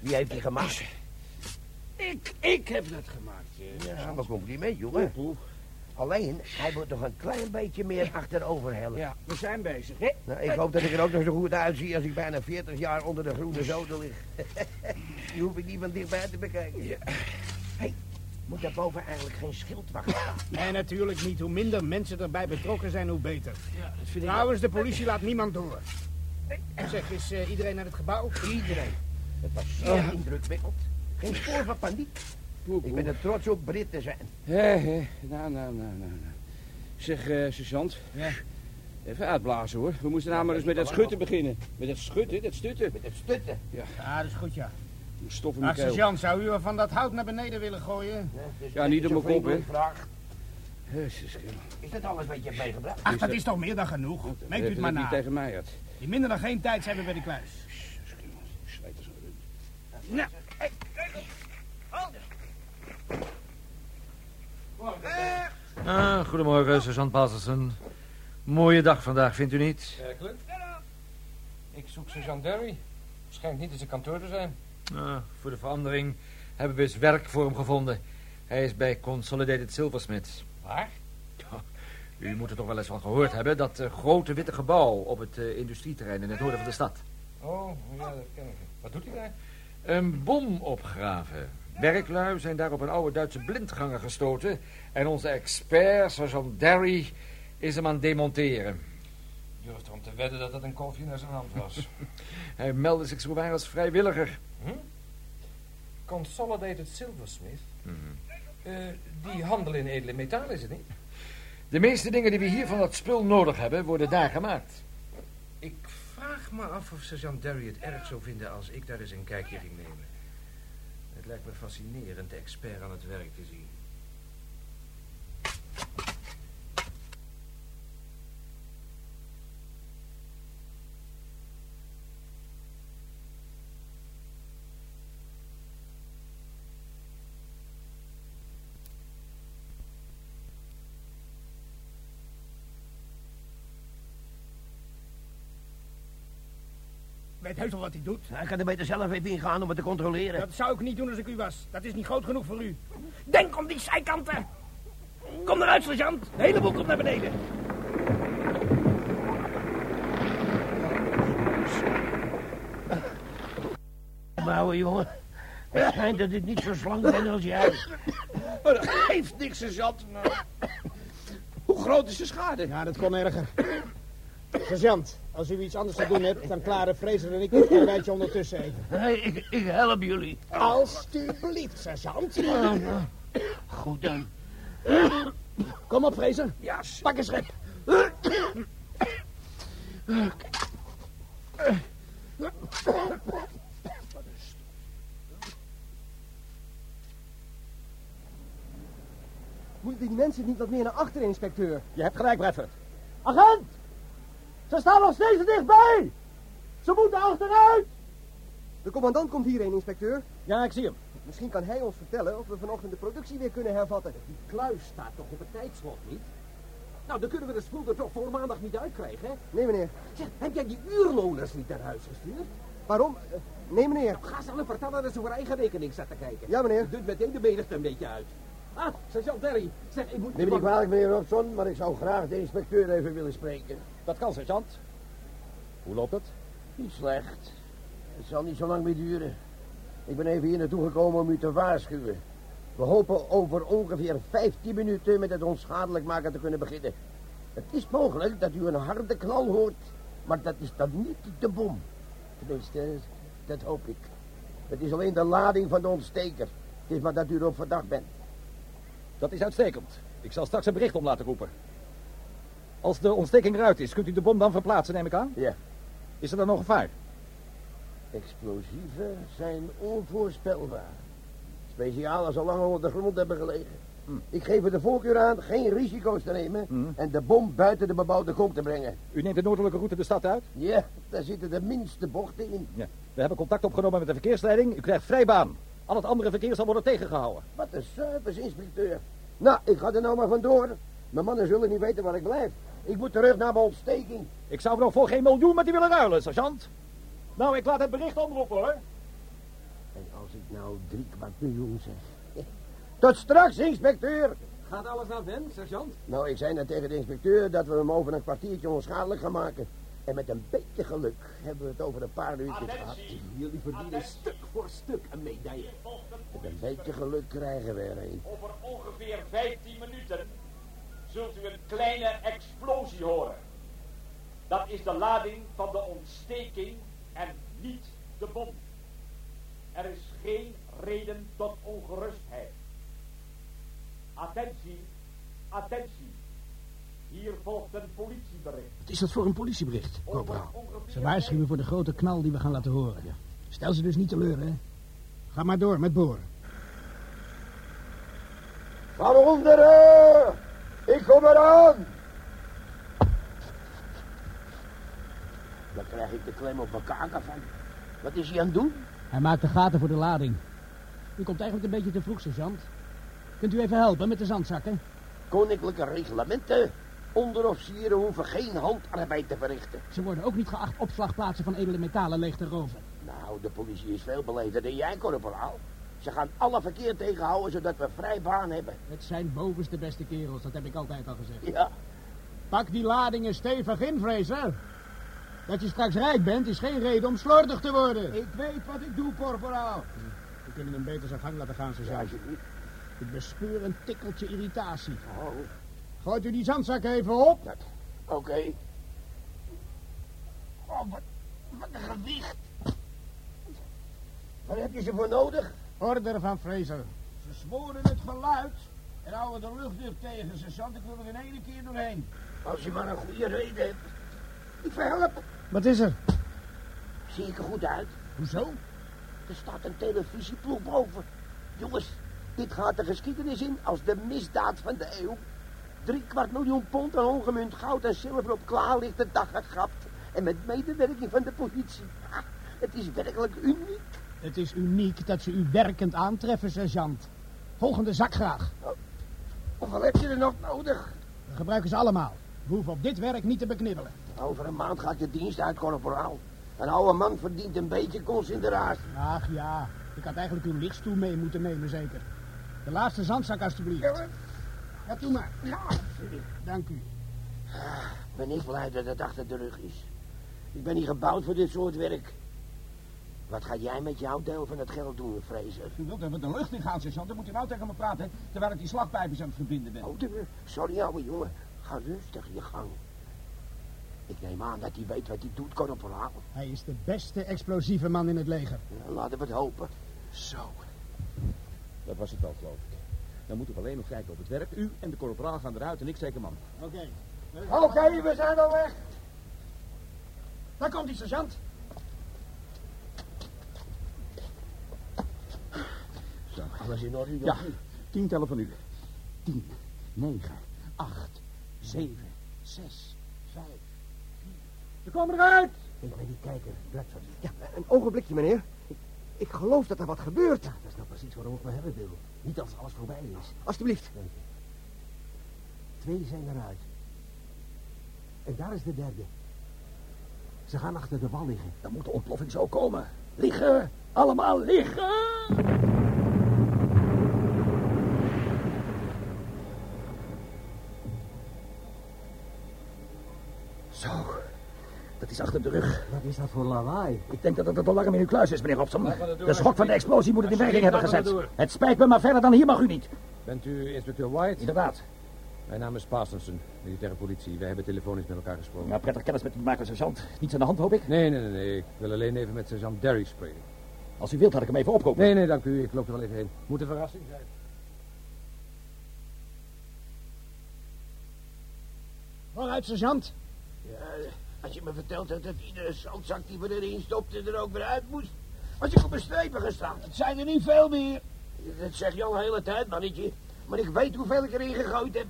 Wie heeft die gemaakt?
Ik, ik heb dat gemaakt. eh.
Ja, een compliment, jongen. Alleen, hij moet nog een klein beetje meer achterover hellen.
Ja, we zijn bezig, hè?
Nou, ik hoop dat ik er ook nog zo goed uitzie als ik bijna 40 jaar onder de groene zoden lig. Die hoef ik niet van dichtbij te bekijken. Ja. hey, moet daar boven eigenlijk geen schildwacht staan?
En natuurlijk niet. Hoe minder mensen erbij betrokken zijn, hoe beter.
Ja, dat vind ik
Trouwens, de politie laat niemand door. Zeg, is eh, iedereen naar het gebouw?
Iedereen. Het was zeer indrukwekkend. Geen spoor van paniek. Ik ben er trots op Brit te zijn.
Hé, hé. Nou, nou, nou, nou. nou. Zeg, eh sergeant.
Ja.
Even uitblazen, hoor. We moesten namelijk eens met dat schutten beginnen. Met dat schutten, dat stutten.
Met het stutten.
Ja, dat is goed, ja.
Stof in
Ach,
mijn
sergeant, zou u van dat hout naar beneden willen gooien?
Dus
Ja, niet op mijn kop, hè.
Is dat alles wat je hebt meegebracht?
Ach, dat is toch meer dan genoeg? Meet u het maar
niet
na.
tegen mij had.
In minder dan geen tijd zijn we bij de kluis. Nou,
Ah, goedemorgen, sergeant Patterson. Mooie dag vandaag, vindt u niet?
Werkelijk? Ik zoek sergeant Derry. Schijnt niet in zijn kantoor te zijn.
Ah, voor de verandering hebben we eens werk voor hem gevonden. Hij is bij Consolidated Silversmith.
Waar?
U moet er toch wel eens van gehoord hebben, dat eh, grote witte gebouw op het eh, industrieterrein in het noorden van de stad.
Oh, ja, dat ken ik. Wat doet hij daar?
Een bom opgraven. Werklui zijn daar op een oude Duitse blindganger gestoten. En onze expert, sergeant Derry, is hem aan het demonteren.
Durft erom te wedden dat dat een kolfje naar zijn hand was.
Hij meldde zich zo waar als vrijwilliger.
hm? Consolidated Silversmith?
Mhm.
Eh, die handel in edele metalen is het niet?
De meeste dingen die we hier van dat spul nodig hebben, worden daar gemaakt.
Ik vraag me af of sergeant Derry het erg zou vinden als ik daar eens een kijkje ging nemen. Lijkt me fascinerend de expert aan het werk te zien.
Weet heus wel wat hij doet.
Hij kan er beter zelf even ingaan om het te controleren.
Dat zou ik niet doen als ik u was. Dat is niet groot genoeg voor u. Denk om die zijkanten. Kom eruit, sergeant. De hele boel komt naar beneden.
Bouwen, jongen. Het schijnt dat ik niet zo slank ben als jij.
Maar dat geeft niks, sergeant. Hoe groot is de schade?
Ja, dat kon erger. Sergeant, als u iets anders te doen hebt, dan klaren Fraser en ik dit karweitje ondertussen even.
Nee, ik, ik help jullie.
Alsjeblieft, sergeant.
Goed dan.
Kom op, Fraser.
Ja,
Pak een schep.
Moeten die mensen niet wat meer naar achteren, inspecteur?
Je hebt gelijk, Bradford.
Agent! Ze staan nog steeds dichtbij! Ze moeten achteruit!
De commandant komt hierheen, inspecteur.
Ja, ik zie hem.
Misschien kan hij ons vertellen of we vanochtend de productie weer kunnen hervatten.
Die kluis staat toch op het tijdslot niet? Nou, dan kunnen we de spoel er toch voor maandag niet uitkrijgen, hè?
Nee, meneer.
Zeg, heb jij die uurloners niet naar huis gestuurd?
Waarom? Eh, nee, meneer.
Ga ze dan vertellen dat ze voor eigen rekening zitten kijken.
Ja, meneer.
Je doet meteen de menigte een beetje uit. Ah, sergeant Terry. Zeg, ik moet...
Neem me niet kwalijk, meneer Robson, maar ik zou graag de inspecteur even willen spreken.
Dat kan, sergeant. Hoe loopt het?
Niet slecht. Het zal niet zo lang meer duren. Ik ben even hier naartoe gekomen om u te waarschuwen. We hopen over ongeveer 15 minuten met het onschadelijk maken te kunnen beginnen. Het is mogelijk dat u een harde knal hoort, maar dat is dan niet de bom. Tenminste, dat hoop ik. Het is alleen de lading van de ontsteker. Het is maar dat u erop verdacht bent.
Dat is uitstekend. Ik zal straks een bericht om laten roepen. Als de ontsteking eruit is, kunt u de bom dan verplaatsen, neem ik aan?
Ja.
Is er dan nog gevaar?
Explosieven zijn onvoorspelbaar. Speciaal als ze lang onder de grond hebben gelegen. Ik geef er de voorkeur aan geen risico's te nemen en de bom buiten de bebouwde kom te brengen.
U neemt de noordelijke route de stad uit?
Ja, daar zitten de minste bochten in.
Ja. We hebben contact opgenomen met de verkeersleiding. U krijgt vrijbaan. Al het andere verkeer zal worden tegengehouden.
Wat een service, inspecteur. Nou, ik ga er nou maar vandoor. Mijn mannen zullen niet weten waar ik blijf. Ik moet terug naar mijn ontsteking.
Ik zou nog voor geen miljoen met die willen ruilen, sergeant. Nou, ik laat het bericht omroepen, hoor.
En als ik nou drie kwart miljoen zeg. Tot straks, inspecteur.
Gaat alles naar wen, sergeant?
Nou, ik zei net tegen de inspecteur dat we hem over een kwartiertje onschadelijk gaan maken. En met een beetje geluk hebben we het over een paar uurtjes gehad.
Jullie verdienen stuk voor stuk een medaille.
Met een beetje geluk krijgen we er een.
Over ongeveer 15 minuten zult u een kleine explosie horen. Dat is de lading van de ontsteking en niet de bom. Er is geen reden tot ongerustheid. Attentie, attentie. Hier volgt een politiebericht.
Wat is dat voor een politiebericht, corporaal? Ze waarschuwen voor de grote knal die we gaan laten horen. Stel ze dus niet teleur, hè. Ga maar door met boren.
Van onderen! Ik kom eraan! Dan krijg ik de klem op mijn kaken van. Wat is hij aan het doen?
Hij maakt de gaten voor de lading. U komt eigenlijk een beetje te vroeg, sergeant. Kunt u even helpen met de zandzakken?
Koninklijke reglementen. Onderofficieren hoeven geen handarbeid te verrichten.
Ze worden ook niet geacht opslagplaatsen van edele metalen leeg te roven.
Nou, de politie is veel beleefder dan jij, corporaal. Ze gaan alle verkeer tegenhouden zodat we vrij baan hebben.
Het zijn bovenste beste kerels, dat heb ik altijd al gezegd.
Ja,
Pak die ladingen stevig in, Fraser. Dat je straks rijk bent is geen reden om slordig te worden.
Ik weet wat ik doe, corporaal.
We kunnen hem beter zijn gang laten gaan,
ja
sergeant.
alsjeblieft.
Ik bespeur een tikkeltje irritatie.
Oh,
Gooit u die zandzak even op.
dat. Oké. Oh, wat, wat een gewicht. Waar heb je ze voor nodig?
Order van Fraser.
Ze zworen het geluid en houden de lucht dicht tegen, sergeant. Ik wil er in één keer doorheen.
Als je maar een goede reden hebt. Ik verhelp.
Wat is er?
Zie ik er goed uit?
Hoezo?
Er staat een televisieploeg boven. Jongens, dit gaat de geschiedenis in als de misdaad van de eeuw. Drie kwart miljoen pond aan ongemunt goud en zilver op klaarlichte dag gegapt. En met medewerking van de politie. Ha, het is werkelijk uniek.
Het is uniek dat ze u werkend aantreffen, sergeant. Volgende zak graag.
Hoeveel heb je er nog nodig?
We gebruiken ze allemaal. We hoeven op dit werk niet te beknibbelen.
Over een maand gaat je dienst uit, corporaal. Een oude man verdient een beetje concentratie.
Ach ja, ik had eigenlijk uw lichtstoel mee moeten nemen, zeker. De laatste zandzak, alstublieft. Ja, doe maar. Dank u.
Ben ik blij dat het achter de rug is. Ik ben niet gebouwd voor dit soort werk. Wat ga jij met jouw deel van het geld doen, Fraser?
U wilt even de lucht in gaan, sergeant. Dan moet u nou tegen me praten, terwijl ik die slagpijpjes aan het verbinden ben.
Oh, de- sorry, ouwe jongen. Ga rustig je gang. Ik neem aan dat hij weet wat hij doet, korporaal.
Hij is de beste explosieve man in het leger.
Nou, laten we het hopen.
Zo. Dat was het wel, geloof ik. Dan moeten we alleen nog kijken op het werk. U en de korporaal gaan eruit en ik zeker man.
Oké.
Oké, we zijn al weg.
Daar komt die sergeant.
Zo.
Alles in orde,
Ja,
jongen?
tien tellen van u. Tien, negen, acht, zeven, zes, vijf, vier. We komen eruit!
Ik ben niet kijken, Bradford. Ja, een ogenblikje, meneer. Ik, ik geloof dat er wat gebeurt. dat is nou precies waarom ik me hebben wil. Niet als alles voorbij is. Alsjeblieft. Twee zijn eruit. En daar is de derde. Ze gaan achter de wal liggen.
Dan moet de ontploffing zo komen. Liggen! Allemaal liggen! Zo, dat is achter de rug.
Wat is dat voor lawaai?
Ik denk dat het het alarm in uw kluis is, meneer Robson. De schok van de explosie moet het in werking hebben gezet. Het spijt me, maar verder dan hier mag u niet.
Bent u inspecteur White?
Inderdaad.
Mijn naam is Parsonson, militaire politie. Wij hebben telefonisch met elkaar gesproken.
Ja, prettig kennis met u maken, sergeant. Niets aan de hand, hoop ik?
Nee, nee, nee, nee. Ik wil alleen even met sergeant Derry spreken.
Als u wilt, had ik hem even opkopen.
Nee, nee, dank u. Ik loop er wel even heen. Moet een verrassing zijn.
Vooruit, sergeant.
Als je me vertelt dat het iedere zandzak die we erin stopte er ook weer uit moest. Was ik op mijn strepen gestaan. Het zijn er niet veel meer. Dat zeg je al de hele tijd, mannetje. Maar ik weet hoeveel ik erin gegooid heb.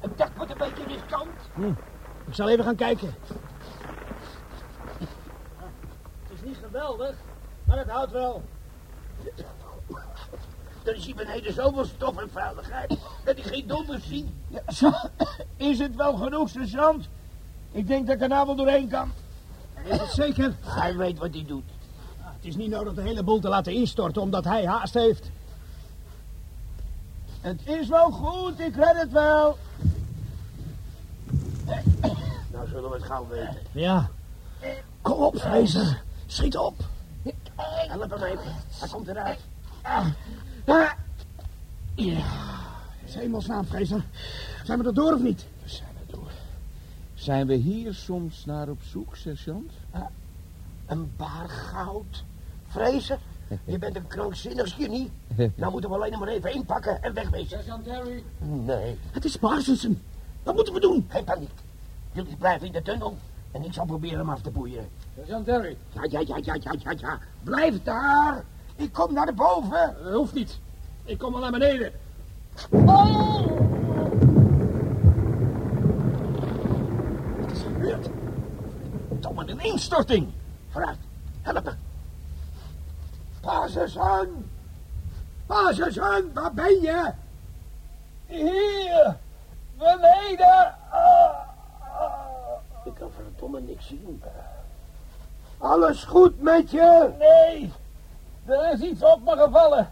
Het dak wordt een beetje riskant.
Ik zal even gaan kijken. Het is niet geweldig, maar het houdt wel.
Er is hier beneden zoveel stof en vuiligheid dat ik geen donders zie.
Zo, is het wel genoeg, sergeant? Ik denk dat ik er nou wel doorheen kan. Is het zeker?
Hij weet wat hij doet.
Het is niet nodig de hele boel te laten instorten omdat hij haast heeft. Het is wel goed, ik red het wel.
Nou zullen we het gauw weten.
Ja. Kom op, Fraser. Schiet op.
Help hem even. Hij komt eruit.
Ja. Is hemelsnaam, Fraser. Zijn we er door of niet?
We zijn er door. Zijn we hier soms naar op zoek, sergeant?
Een baar goud. Fraser, je bent een krankzinnig genie. Nou moeten we alleen nog maar even inpakken en wegwezen.
Sergeant Derry.
Nee,
Het is Parsonson. Wat moeten we doen?
geen paniek. Jullie blijven in de tunnel en ik zal proberen hem af te boeien.
Sergeant Derry.
Ja, ja, ja, ja, ja, ja, ja. Blijf daar. Ik kom naar boven.
Dat hoeft niet. Ik kom wel naar beneden.
Wat is er gebeurd? Maar een instorting. Vooruit, help me. Pasenson. Pasenson, waar ben je?
Hier. Beneden. Ah,
Ik kan verdomme niks zien. Alles goed met je?
Nee. Er is iets op me gevallen.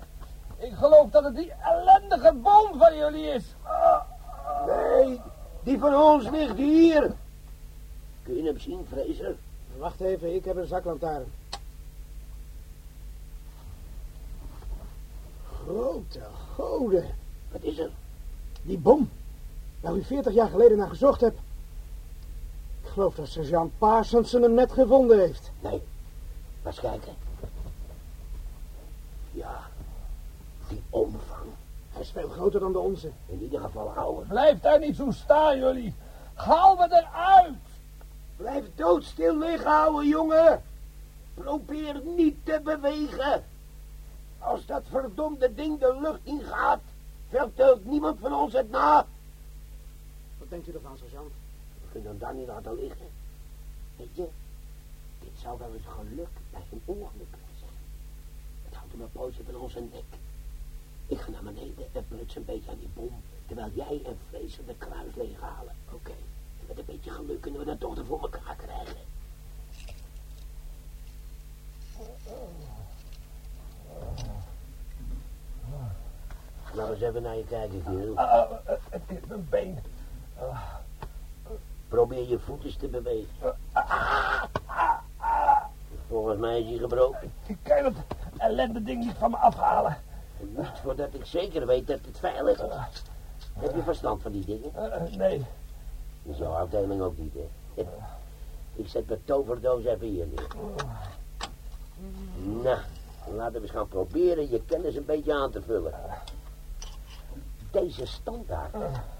Ik geloof dat het die ellendige boom van jullie is.
Nee, die van ons ligt hier. Kun je hem zien, Fraser?
Wacht even, ik heb een zaklantaarn. Grote goden.
Wat is er?
Die bom, waar u 40 jaar geleden naar gezocht hebt. Ik geloof dat sergeant Parsonson hem net gevonden heeft.
Nee, kijken. Ja, die omvang.
Hij is veel groter dan de onze.
In ieder geval ouder.
Blijf daar niet zo staan, jullie. Haal me eruit.
Blijf doodstil liggen, ouwe jongen. Probeer niet te bewegen. Als dat verdomde ding de lucht ingaat, vertelt niemand van ons het na.
Wat denkt u ervan, sergeant?
We kunnen hem daar niet laten liggen. Weet je, dit zou wel eens geluk bij een ongeluk een poosje van onze nek. Ik ga naar beneden en pruts een beetje aan die bom, terwijl jij en Fraser de kruis leeghalen. Oké. Met een beetje geluk kunnen we dat toch voor elkaar krijgen. Laat eens even naar je kijken, Giel.
Ah, het is mijn been.
Probeer je voetjes te bewegen. Volgens mij is hij gebroken.
Het ellende ding niet van me afhalen.
Niet voordat ik zeker weet dat het veilig is. Heb je verstand van die dingen?
Eh, nee.
Jouw afdeling ook niet, hè? Ik zet mijn toverdoos even hier neer. Nou, laten we eens gaan proberen je kennis een beetje aan te vullen. Deze standaard,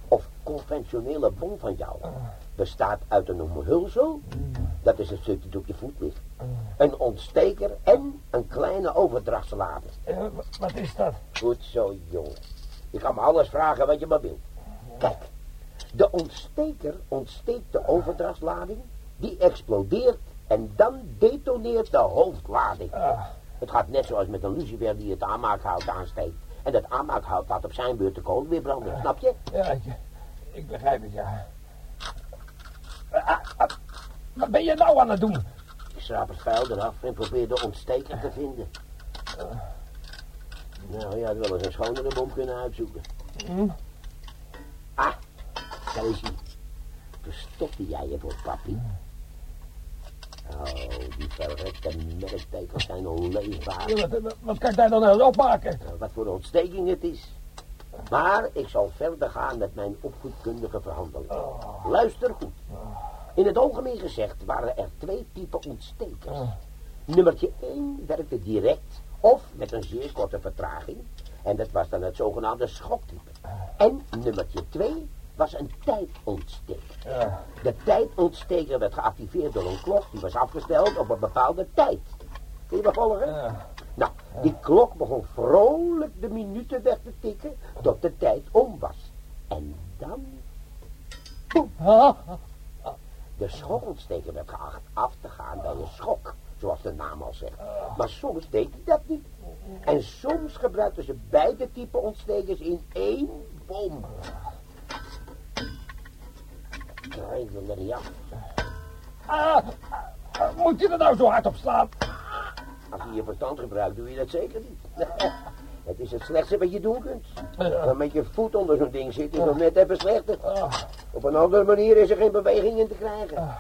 of conventionele bom van jou, bestaat uit een omhulsel, dat is het stukje dat op je voet ligt, een ontsteker en een kleine overdrachtslader.
Eh, wat is dat?
Goed zo, jongen. Je kan me alles vragen wat je maar wilt. Kijk, de ontsteker ontsteekt de overdrachtslading, die explodeert en dan detoneert de hoofdlading. Het gaat net zoals met een lucifer die het aanmaakhout aansteekt. En dat aanmaakhout laat op zijn beurt de kool weer branden, snap je?
Ja, ik, ik begrijp het, ja. Ah, ah, wat ben je nou aan het doen?
Schraap het vuil eraf en probeer de ontsteker te vinden. Nou, je had wel eens een schonere bom kunnen uitzoeken.
Hm?
Ah, daar is hij. Verstopte jij je voor papi? Oh, die verrekte merktekens zijn onleesbaar.
Ja, wat, wat- wat kan ik daar dan uit opmaken?
Nou, wat voor ontsteking het is. Maar ik zal verder gaan met mijn opgoedkundige verhandeling. Luister goed. In het algemeen gezegd waren er twee typen ontstekers. Nummertje 1 werkte direct of met een zeer korte vertraging. En dat was dan het zogenaamde schoktype. En nummertje 2 was een tijdontsteker. De tijdontsteker werd geactiveerd door een klok die was afgesteld op een bepaalde tijd. Kun je me volgen? Nou, die klok begon vrolijk de minuten weg te tikken tot de tijd om was. En dan... Boem. De schokontsteker werd geacht af te gaan bij een schok, zoals de naam al zegt. Maar soms deed hij dat niet. En soms gebruikten ze beide typen ontstekers in één bom. Krijg wil er niet af.
Ah, moet je er nou zo hard op slaan?
Als je je verstand gebruikt, doe je dat zeker niet. Het is het slechtste wat je doen kunt. Dan met je voet onder zo'n ding zitten is nog net even slechter. Op een andere manier is er geen beweging in te krijgen.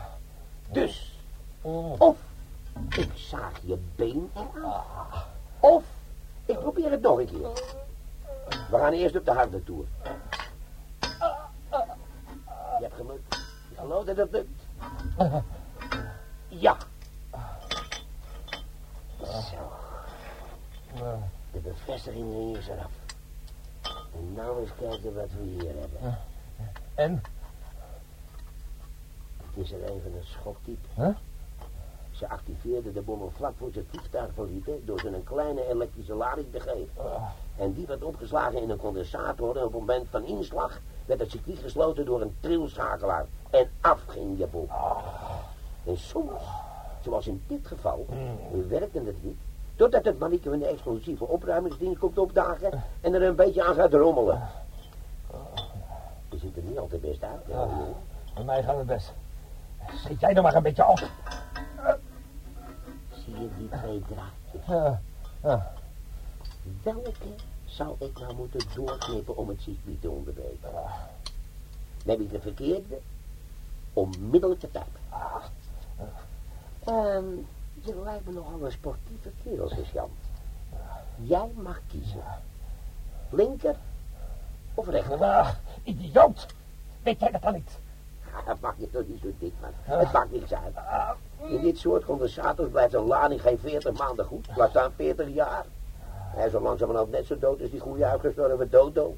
Dus, of ik zaag je been eraf. Of ik probeer het nog een keer. We gaan eerst op de harde toer. Je hebt geluk. Ik geloof dat het lukt. Ja. Zo. De bevestiging is eraf. En nou eens kijken wat we hier hebben.
En?
Het is er even een schoktype.
Huh?
Ze activeerde de bom vlak voor ze het vliegtuig verlieten door ze een kleine elektrische lading te geven. En die werd opgeslagen in een condensator en op het moment van inslag werd het circuit gesloten door een trilschakelaar. En af ging je bom. En soms, zoals in dit geval, werkte het niet. Totdat het mannetje van de explosieve opruimingsdienst komt opdagen en er een beetje aan gaat rommelen. Je ziet er niet altijd best uit, ja.
Bij mij gaat het best. Schiet jij nou maar een beetje op.
Zie je die twee draadjes?
Ja, ja.
Welke zou ik nou moeten doorknippen om het circuit te onderbreken? Neem ik de verkeerde? Onmiddellijk te pijpen. Ehm, je lijkt me nogal een sportieve kerel, sergeant. Jij mag kiezen. Linker of rechter?
Ah, idioot. Weet jij dat dan niet?
Dat maakt je toch niet zo dik, man. Het maakt niks uit. In dit soort condensators blijft een lading geen 40 maanden goed. Laat staan 40 jaar. Hij is zo langzamerhand net zo dood als die goede uitgestorven dodo.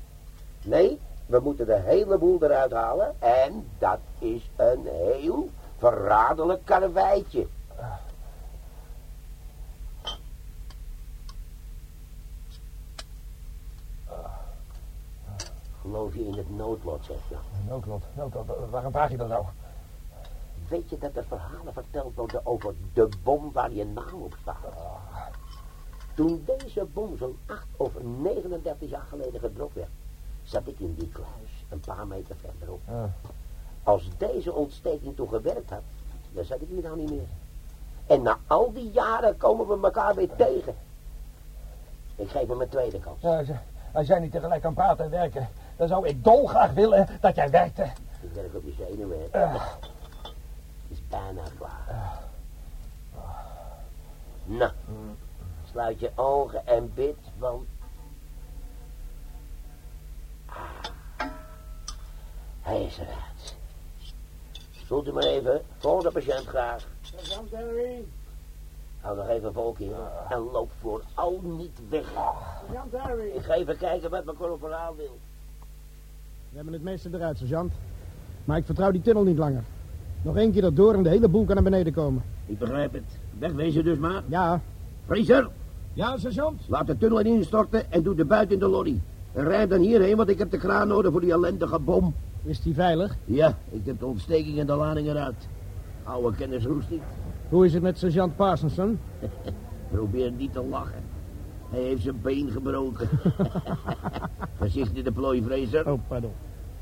Nee, we moeten de hele boel eruit halen. En dat is een heel verraderlijk karweitje. Geloof je in het noodlot, zeg je?
Noodlot, noodlot. Waarom vraag je dat nou?
Weet je dat er verhalen verteld worden over de bom waar je naam op staat? Toen deze bom zo'n 8 of 39 jaar geleden gedropt werd, zat ik in die kluis een paar meter verderop. Als deze ontsteking toch gewerkt had, dan zat ik hier nou niet meer. En na al die jaren komen we elkaar weer tegen. Ik geef hem een tweede kans.
Ja, als, als jij niet tegelijk kan praten en werken, dan zou ik dolgraag willen dat jij werkte.
Ik werk op je zenuwen. hè.
Eh.
Het is bijna klaar. Nou, sluit je ogen en bid, want... Ah, hij is eruit. Voelt u maar even, volgende patiënt graag.
Harry.
Hou nog even vol, hier. En loop vooral niet weg. Ik ga even kijken wat mijn corporaal wil.
We hebben het meeste eruit, sergeant. Maar ik vertrouw die tunnel niet langer. Nog één keer dat door en de hele boel kan naar beneden komen.
Ik begrijp het. Wegwezen dus maar.
Ja.
Fraser,
Ja, sergeant?
laat de tunnel instorten en doe de buit in de lorry. En rijd dan hierheen, want ik heb de kraan nodig voor die ellendige bom.
Is die veilig?
Ja, ik heb de ontsteking en de lading eruit. Oude kennis roest niet.
Hoe is het met sergeant Parsonson?
Probeer niet te lachen. Hij heeft zijn been gebroken. Voorzichtig in de plooi, Fraser.
Oh, pardon.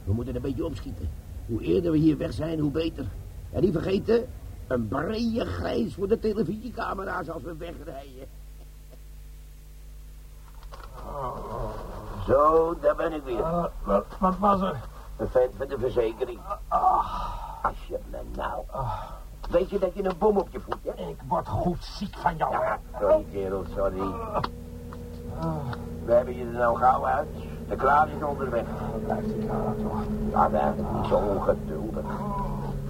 We moeten een beetje opschieten. Hoe eerder we hier weg zijn, hoe beter. En niet vergeten, een brede grijs voor de televisiecamera's als we wegrijden. Zo, daar ben ik weer.
wat, wat was er?
De vent van de verzekering. Alsjeblieft, nou. Weet je dat je een bom op je voet hebt?
Ik word goed ziek van jou, hè?
Sorry, kerel, sorry. We hebben je er nou gauw uit. De kraan is onderweg.
Blijft die kraan toch?
Ja, daar niet zo ongeduldig.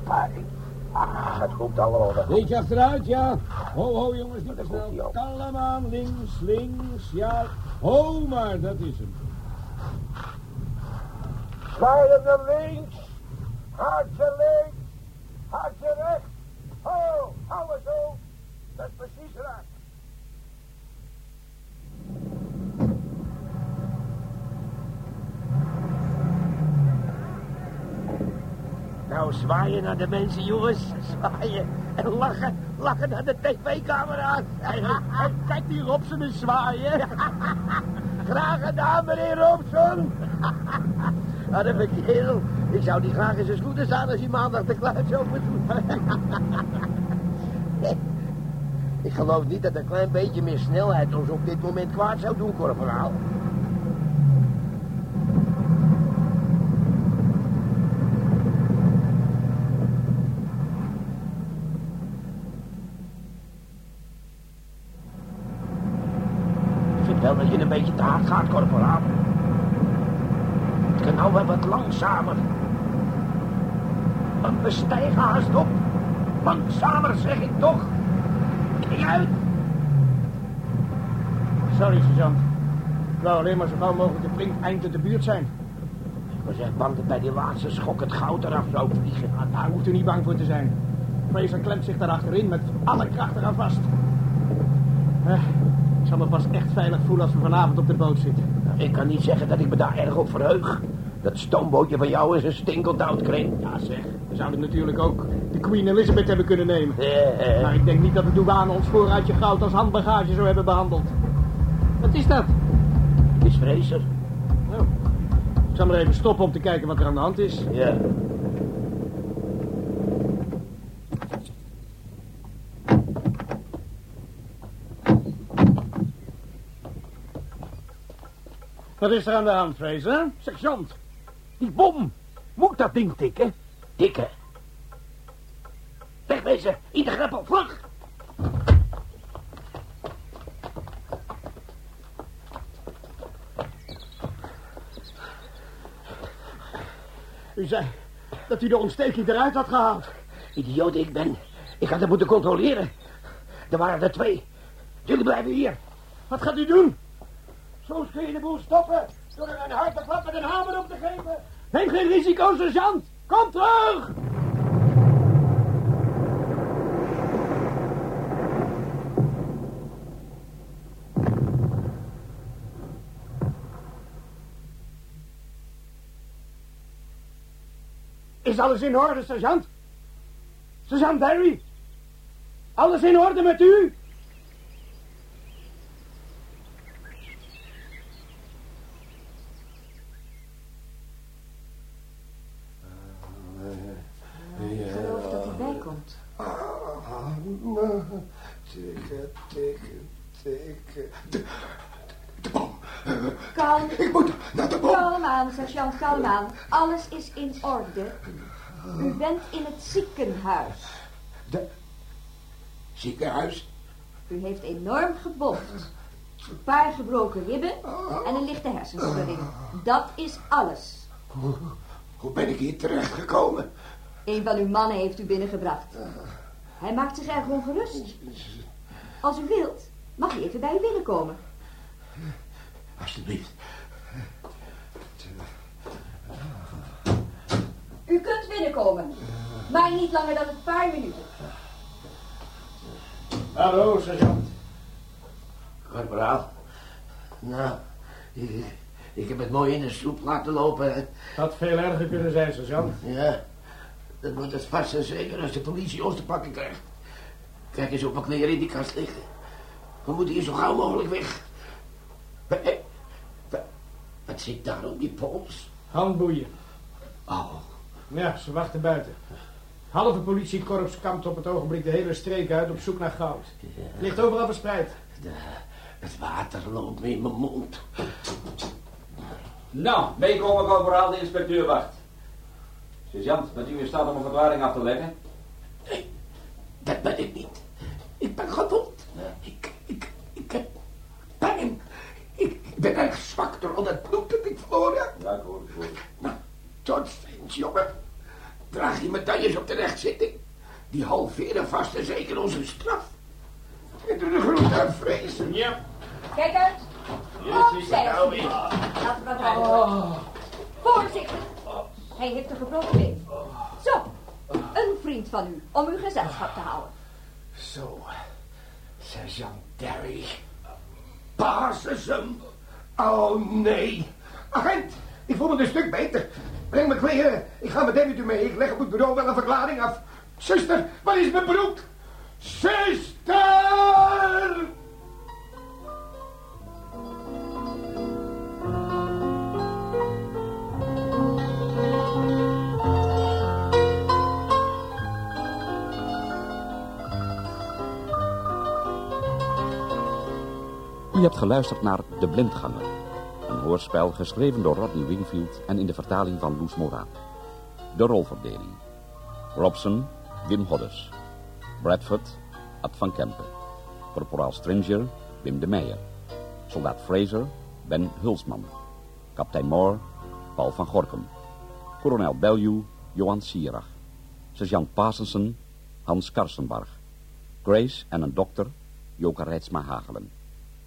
Maar ik... Ah, het komt allemaal wel.
Beetje achteruit, ja. Ho, ho, jongens, niet te snel.
al.
Kalm aan, links, links, ja. Ho, maar, dat is hem.
Zwaaien naar links. Hartje links. Hartje rechts. Ho, hou het zo. Dat is precies raak. Nou, zwaaien naar de mensen, jongens. Zwaaien. En lachen. Lachen naar de tv-camera's. En, en kijk die Robson eens zwaaien. Graag gedaan, meneer Robson. Wat een kerel. Ik zou die graag in zijn schoenen staan als hij maandag de kluis open doet. Ik geloof niet dat een klein beetje meer snelheid ons op dit moment kwaad zou doen, korporaal. Ik vind wel dat hard gaat, korporaal. Het kan nou wel wat langzamer. Want we stijgen haast op. Langzamer, zeg ik toch. Kijk uit.
Sorry, sergeant. Ik wou alleen maar zo gauw mogelijk flink eind in de buurt zijn.
Ik was echt bang dat bij die laatste schok het goud eraf zou vliegen.
Ah, daar hoeft u niet bang voor te zijn. Fraser klemt zich daarachterin met alle kracht eraan vast. Eh, zal me pas echt veilig voelen als we vanavond op de boot zitten.
Ik kan niet zeggen dat ik me daar erg op verheug. Dat stoombootje van jou is een stinkend oud kring.
Ja, zeg. We zouden natuurlijk ook de Queen Elizabeth hebben kunnen nemen.
Eh,
Maar ik denk niet dat de douane ons voorraadje goud als handbagage zou hebben behandeld. Wat is dat?
Het is Fraser.
Nou, ik zal maar even stoppen om te kijken wat er aan de hand is.
Ja.
Wat is er aan de hand, Fraser?
Sergeant, die bom. Moet dat ding tikken? Tikken. Wegwezen, in de greppel, vlug.
U zei dat u de ontsteking eruit had gehaald.
Idioot ik ben. Ik had het moeten controleren. Er waren er twee. Jullie blijven hier.
Wat gaat u doen?
Zo kun je de boel stoppen. Door er een harde klap met een hamer op te geven.
Neem geen risico, sergeant. Kom terug! Is alles in orde, sergeant? Sergeant Barry? Alles in orde met u?
Ah, nou, tikken, tikken, tikken. De, de bom.
Kalm.
Ik moet naar de bom.
Kalm aan, sergeant, kalm aan. Alles is in orde. U bent in het ziekenhuis.
De ziekenhuis?
U heeft enorm gebomd. Een paar gebroken ribben en een lichte hersenschudding. Dat is alles.
Hoe, hoe ben ik hier terechtgekomen?
Een van uw mannen heeft u binnengebracht. Hij maakt zich erg ongerust. Als u wilt, mag hij even bij u binnenkomen.
Alsjeblieft.
U kunt binnenkomen. Maar niet langer dan een paar minuten.
Hallo, sergeant.
Corporaal. Nou, ik, ik heb het mooi in de soep laten lopen.
Had veel erger kunnen zijn, sergeant.
Ja, dat moet het vast en zeker als de politie ons te pakken krijgt. Kijk eens op mijn kleren in die kast liggen. We moeten hier zo gauw mogelijk weg. Eh, wa- Wat zit daar op die pols?
Handboeien.
Oh.
Ja, ze wachten buiten. Halve politiekorps kampt op het ogenblik de hele streek uit op zoek naar goud. Het ligt overal verspreid.
De, het water loopt me in mijn mond.
Nou, meekomen, corporaal, de inspecteur wacht. Sergeant, bent u in staat om een verklaring af te leggen?
Dat ben ik niet. Ik ben gewond. Ik, ik, ik heb pijn. Ik ben erg zwak door al dat bloed dat ik verloren heb.
Ja, ik hoor, ik hoor.
Nou, tot ziens, jongen. Draag je medailles op de rechtzitting. Die halveren vast en zeker onze straf. En doe de groet uit vrezen.
Ja.
Kijk uit. Opzij.
nou.
Laten we wat oh. Hij heeft een gebroken been. Zo. Een vriend van u, om uw gezelschap te houden.
Zo, sergeant Derry. Basis hem. Oh, nee. Agent, ik voel me een stuk beter. Breng mijn kleren. Ik ga meteen met u mee. Ik leg op het bureau wel een verklaring af. Zuster, waar is mijn broek? Zuster!
U hebt geluisterd naar De Blindganger. Een hoorspel geschreven door Rodney Wingfield en in de vertaling van Loes Moraat. De rolverdeling. Robson, Wim Hoddes. Bradford, Ad van Kempen. Corporaal Stringer, Wim de Meijer. Soldaat Fraser, Ben Hulsman. Kapitein Moore, Paul van Gorkum. Kolonel Bellew, Johan Sierach. Sergeant Pasensen, Hans Karsenbarg. Grace en een dokter, Joka Rijtsma Hagelen.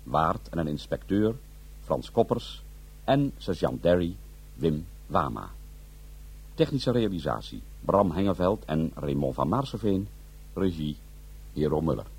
Waard en een inspecteur, Frans Koppers. En sergeant Derry, Wim Wama. Technische realisatie, Bram Hengeveld en Raymond van Maarseveen. Regie, Hero Muller.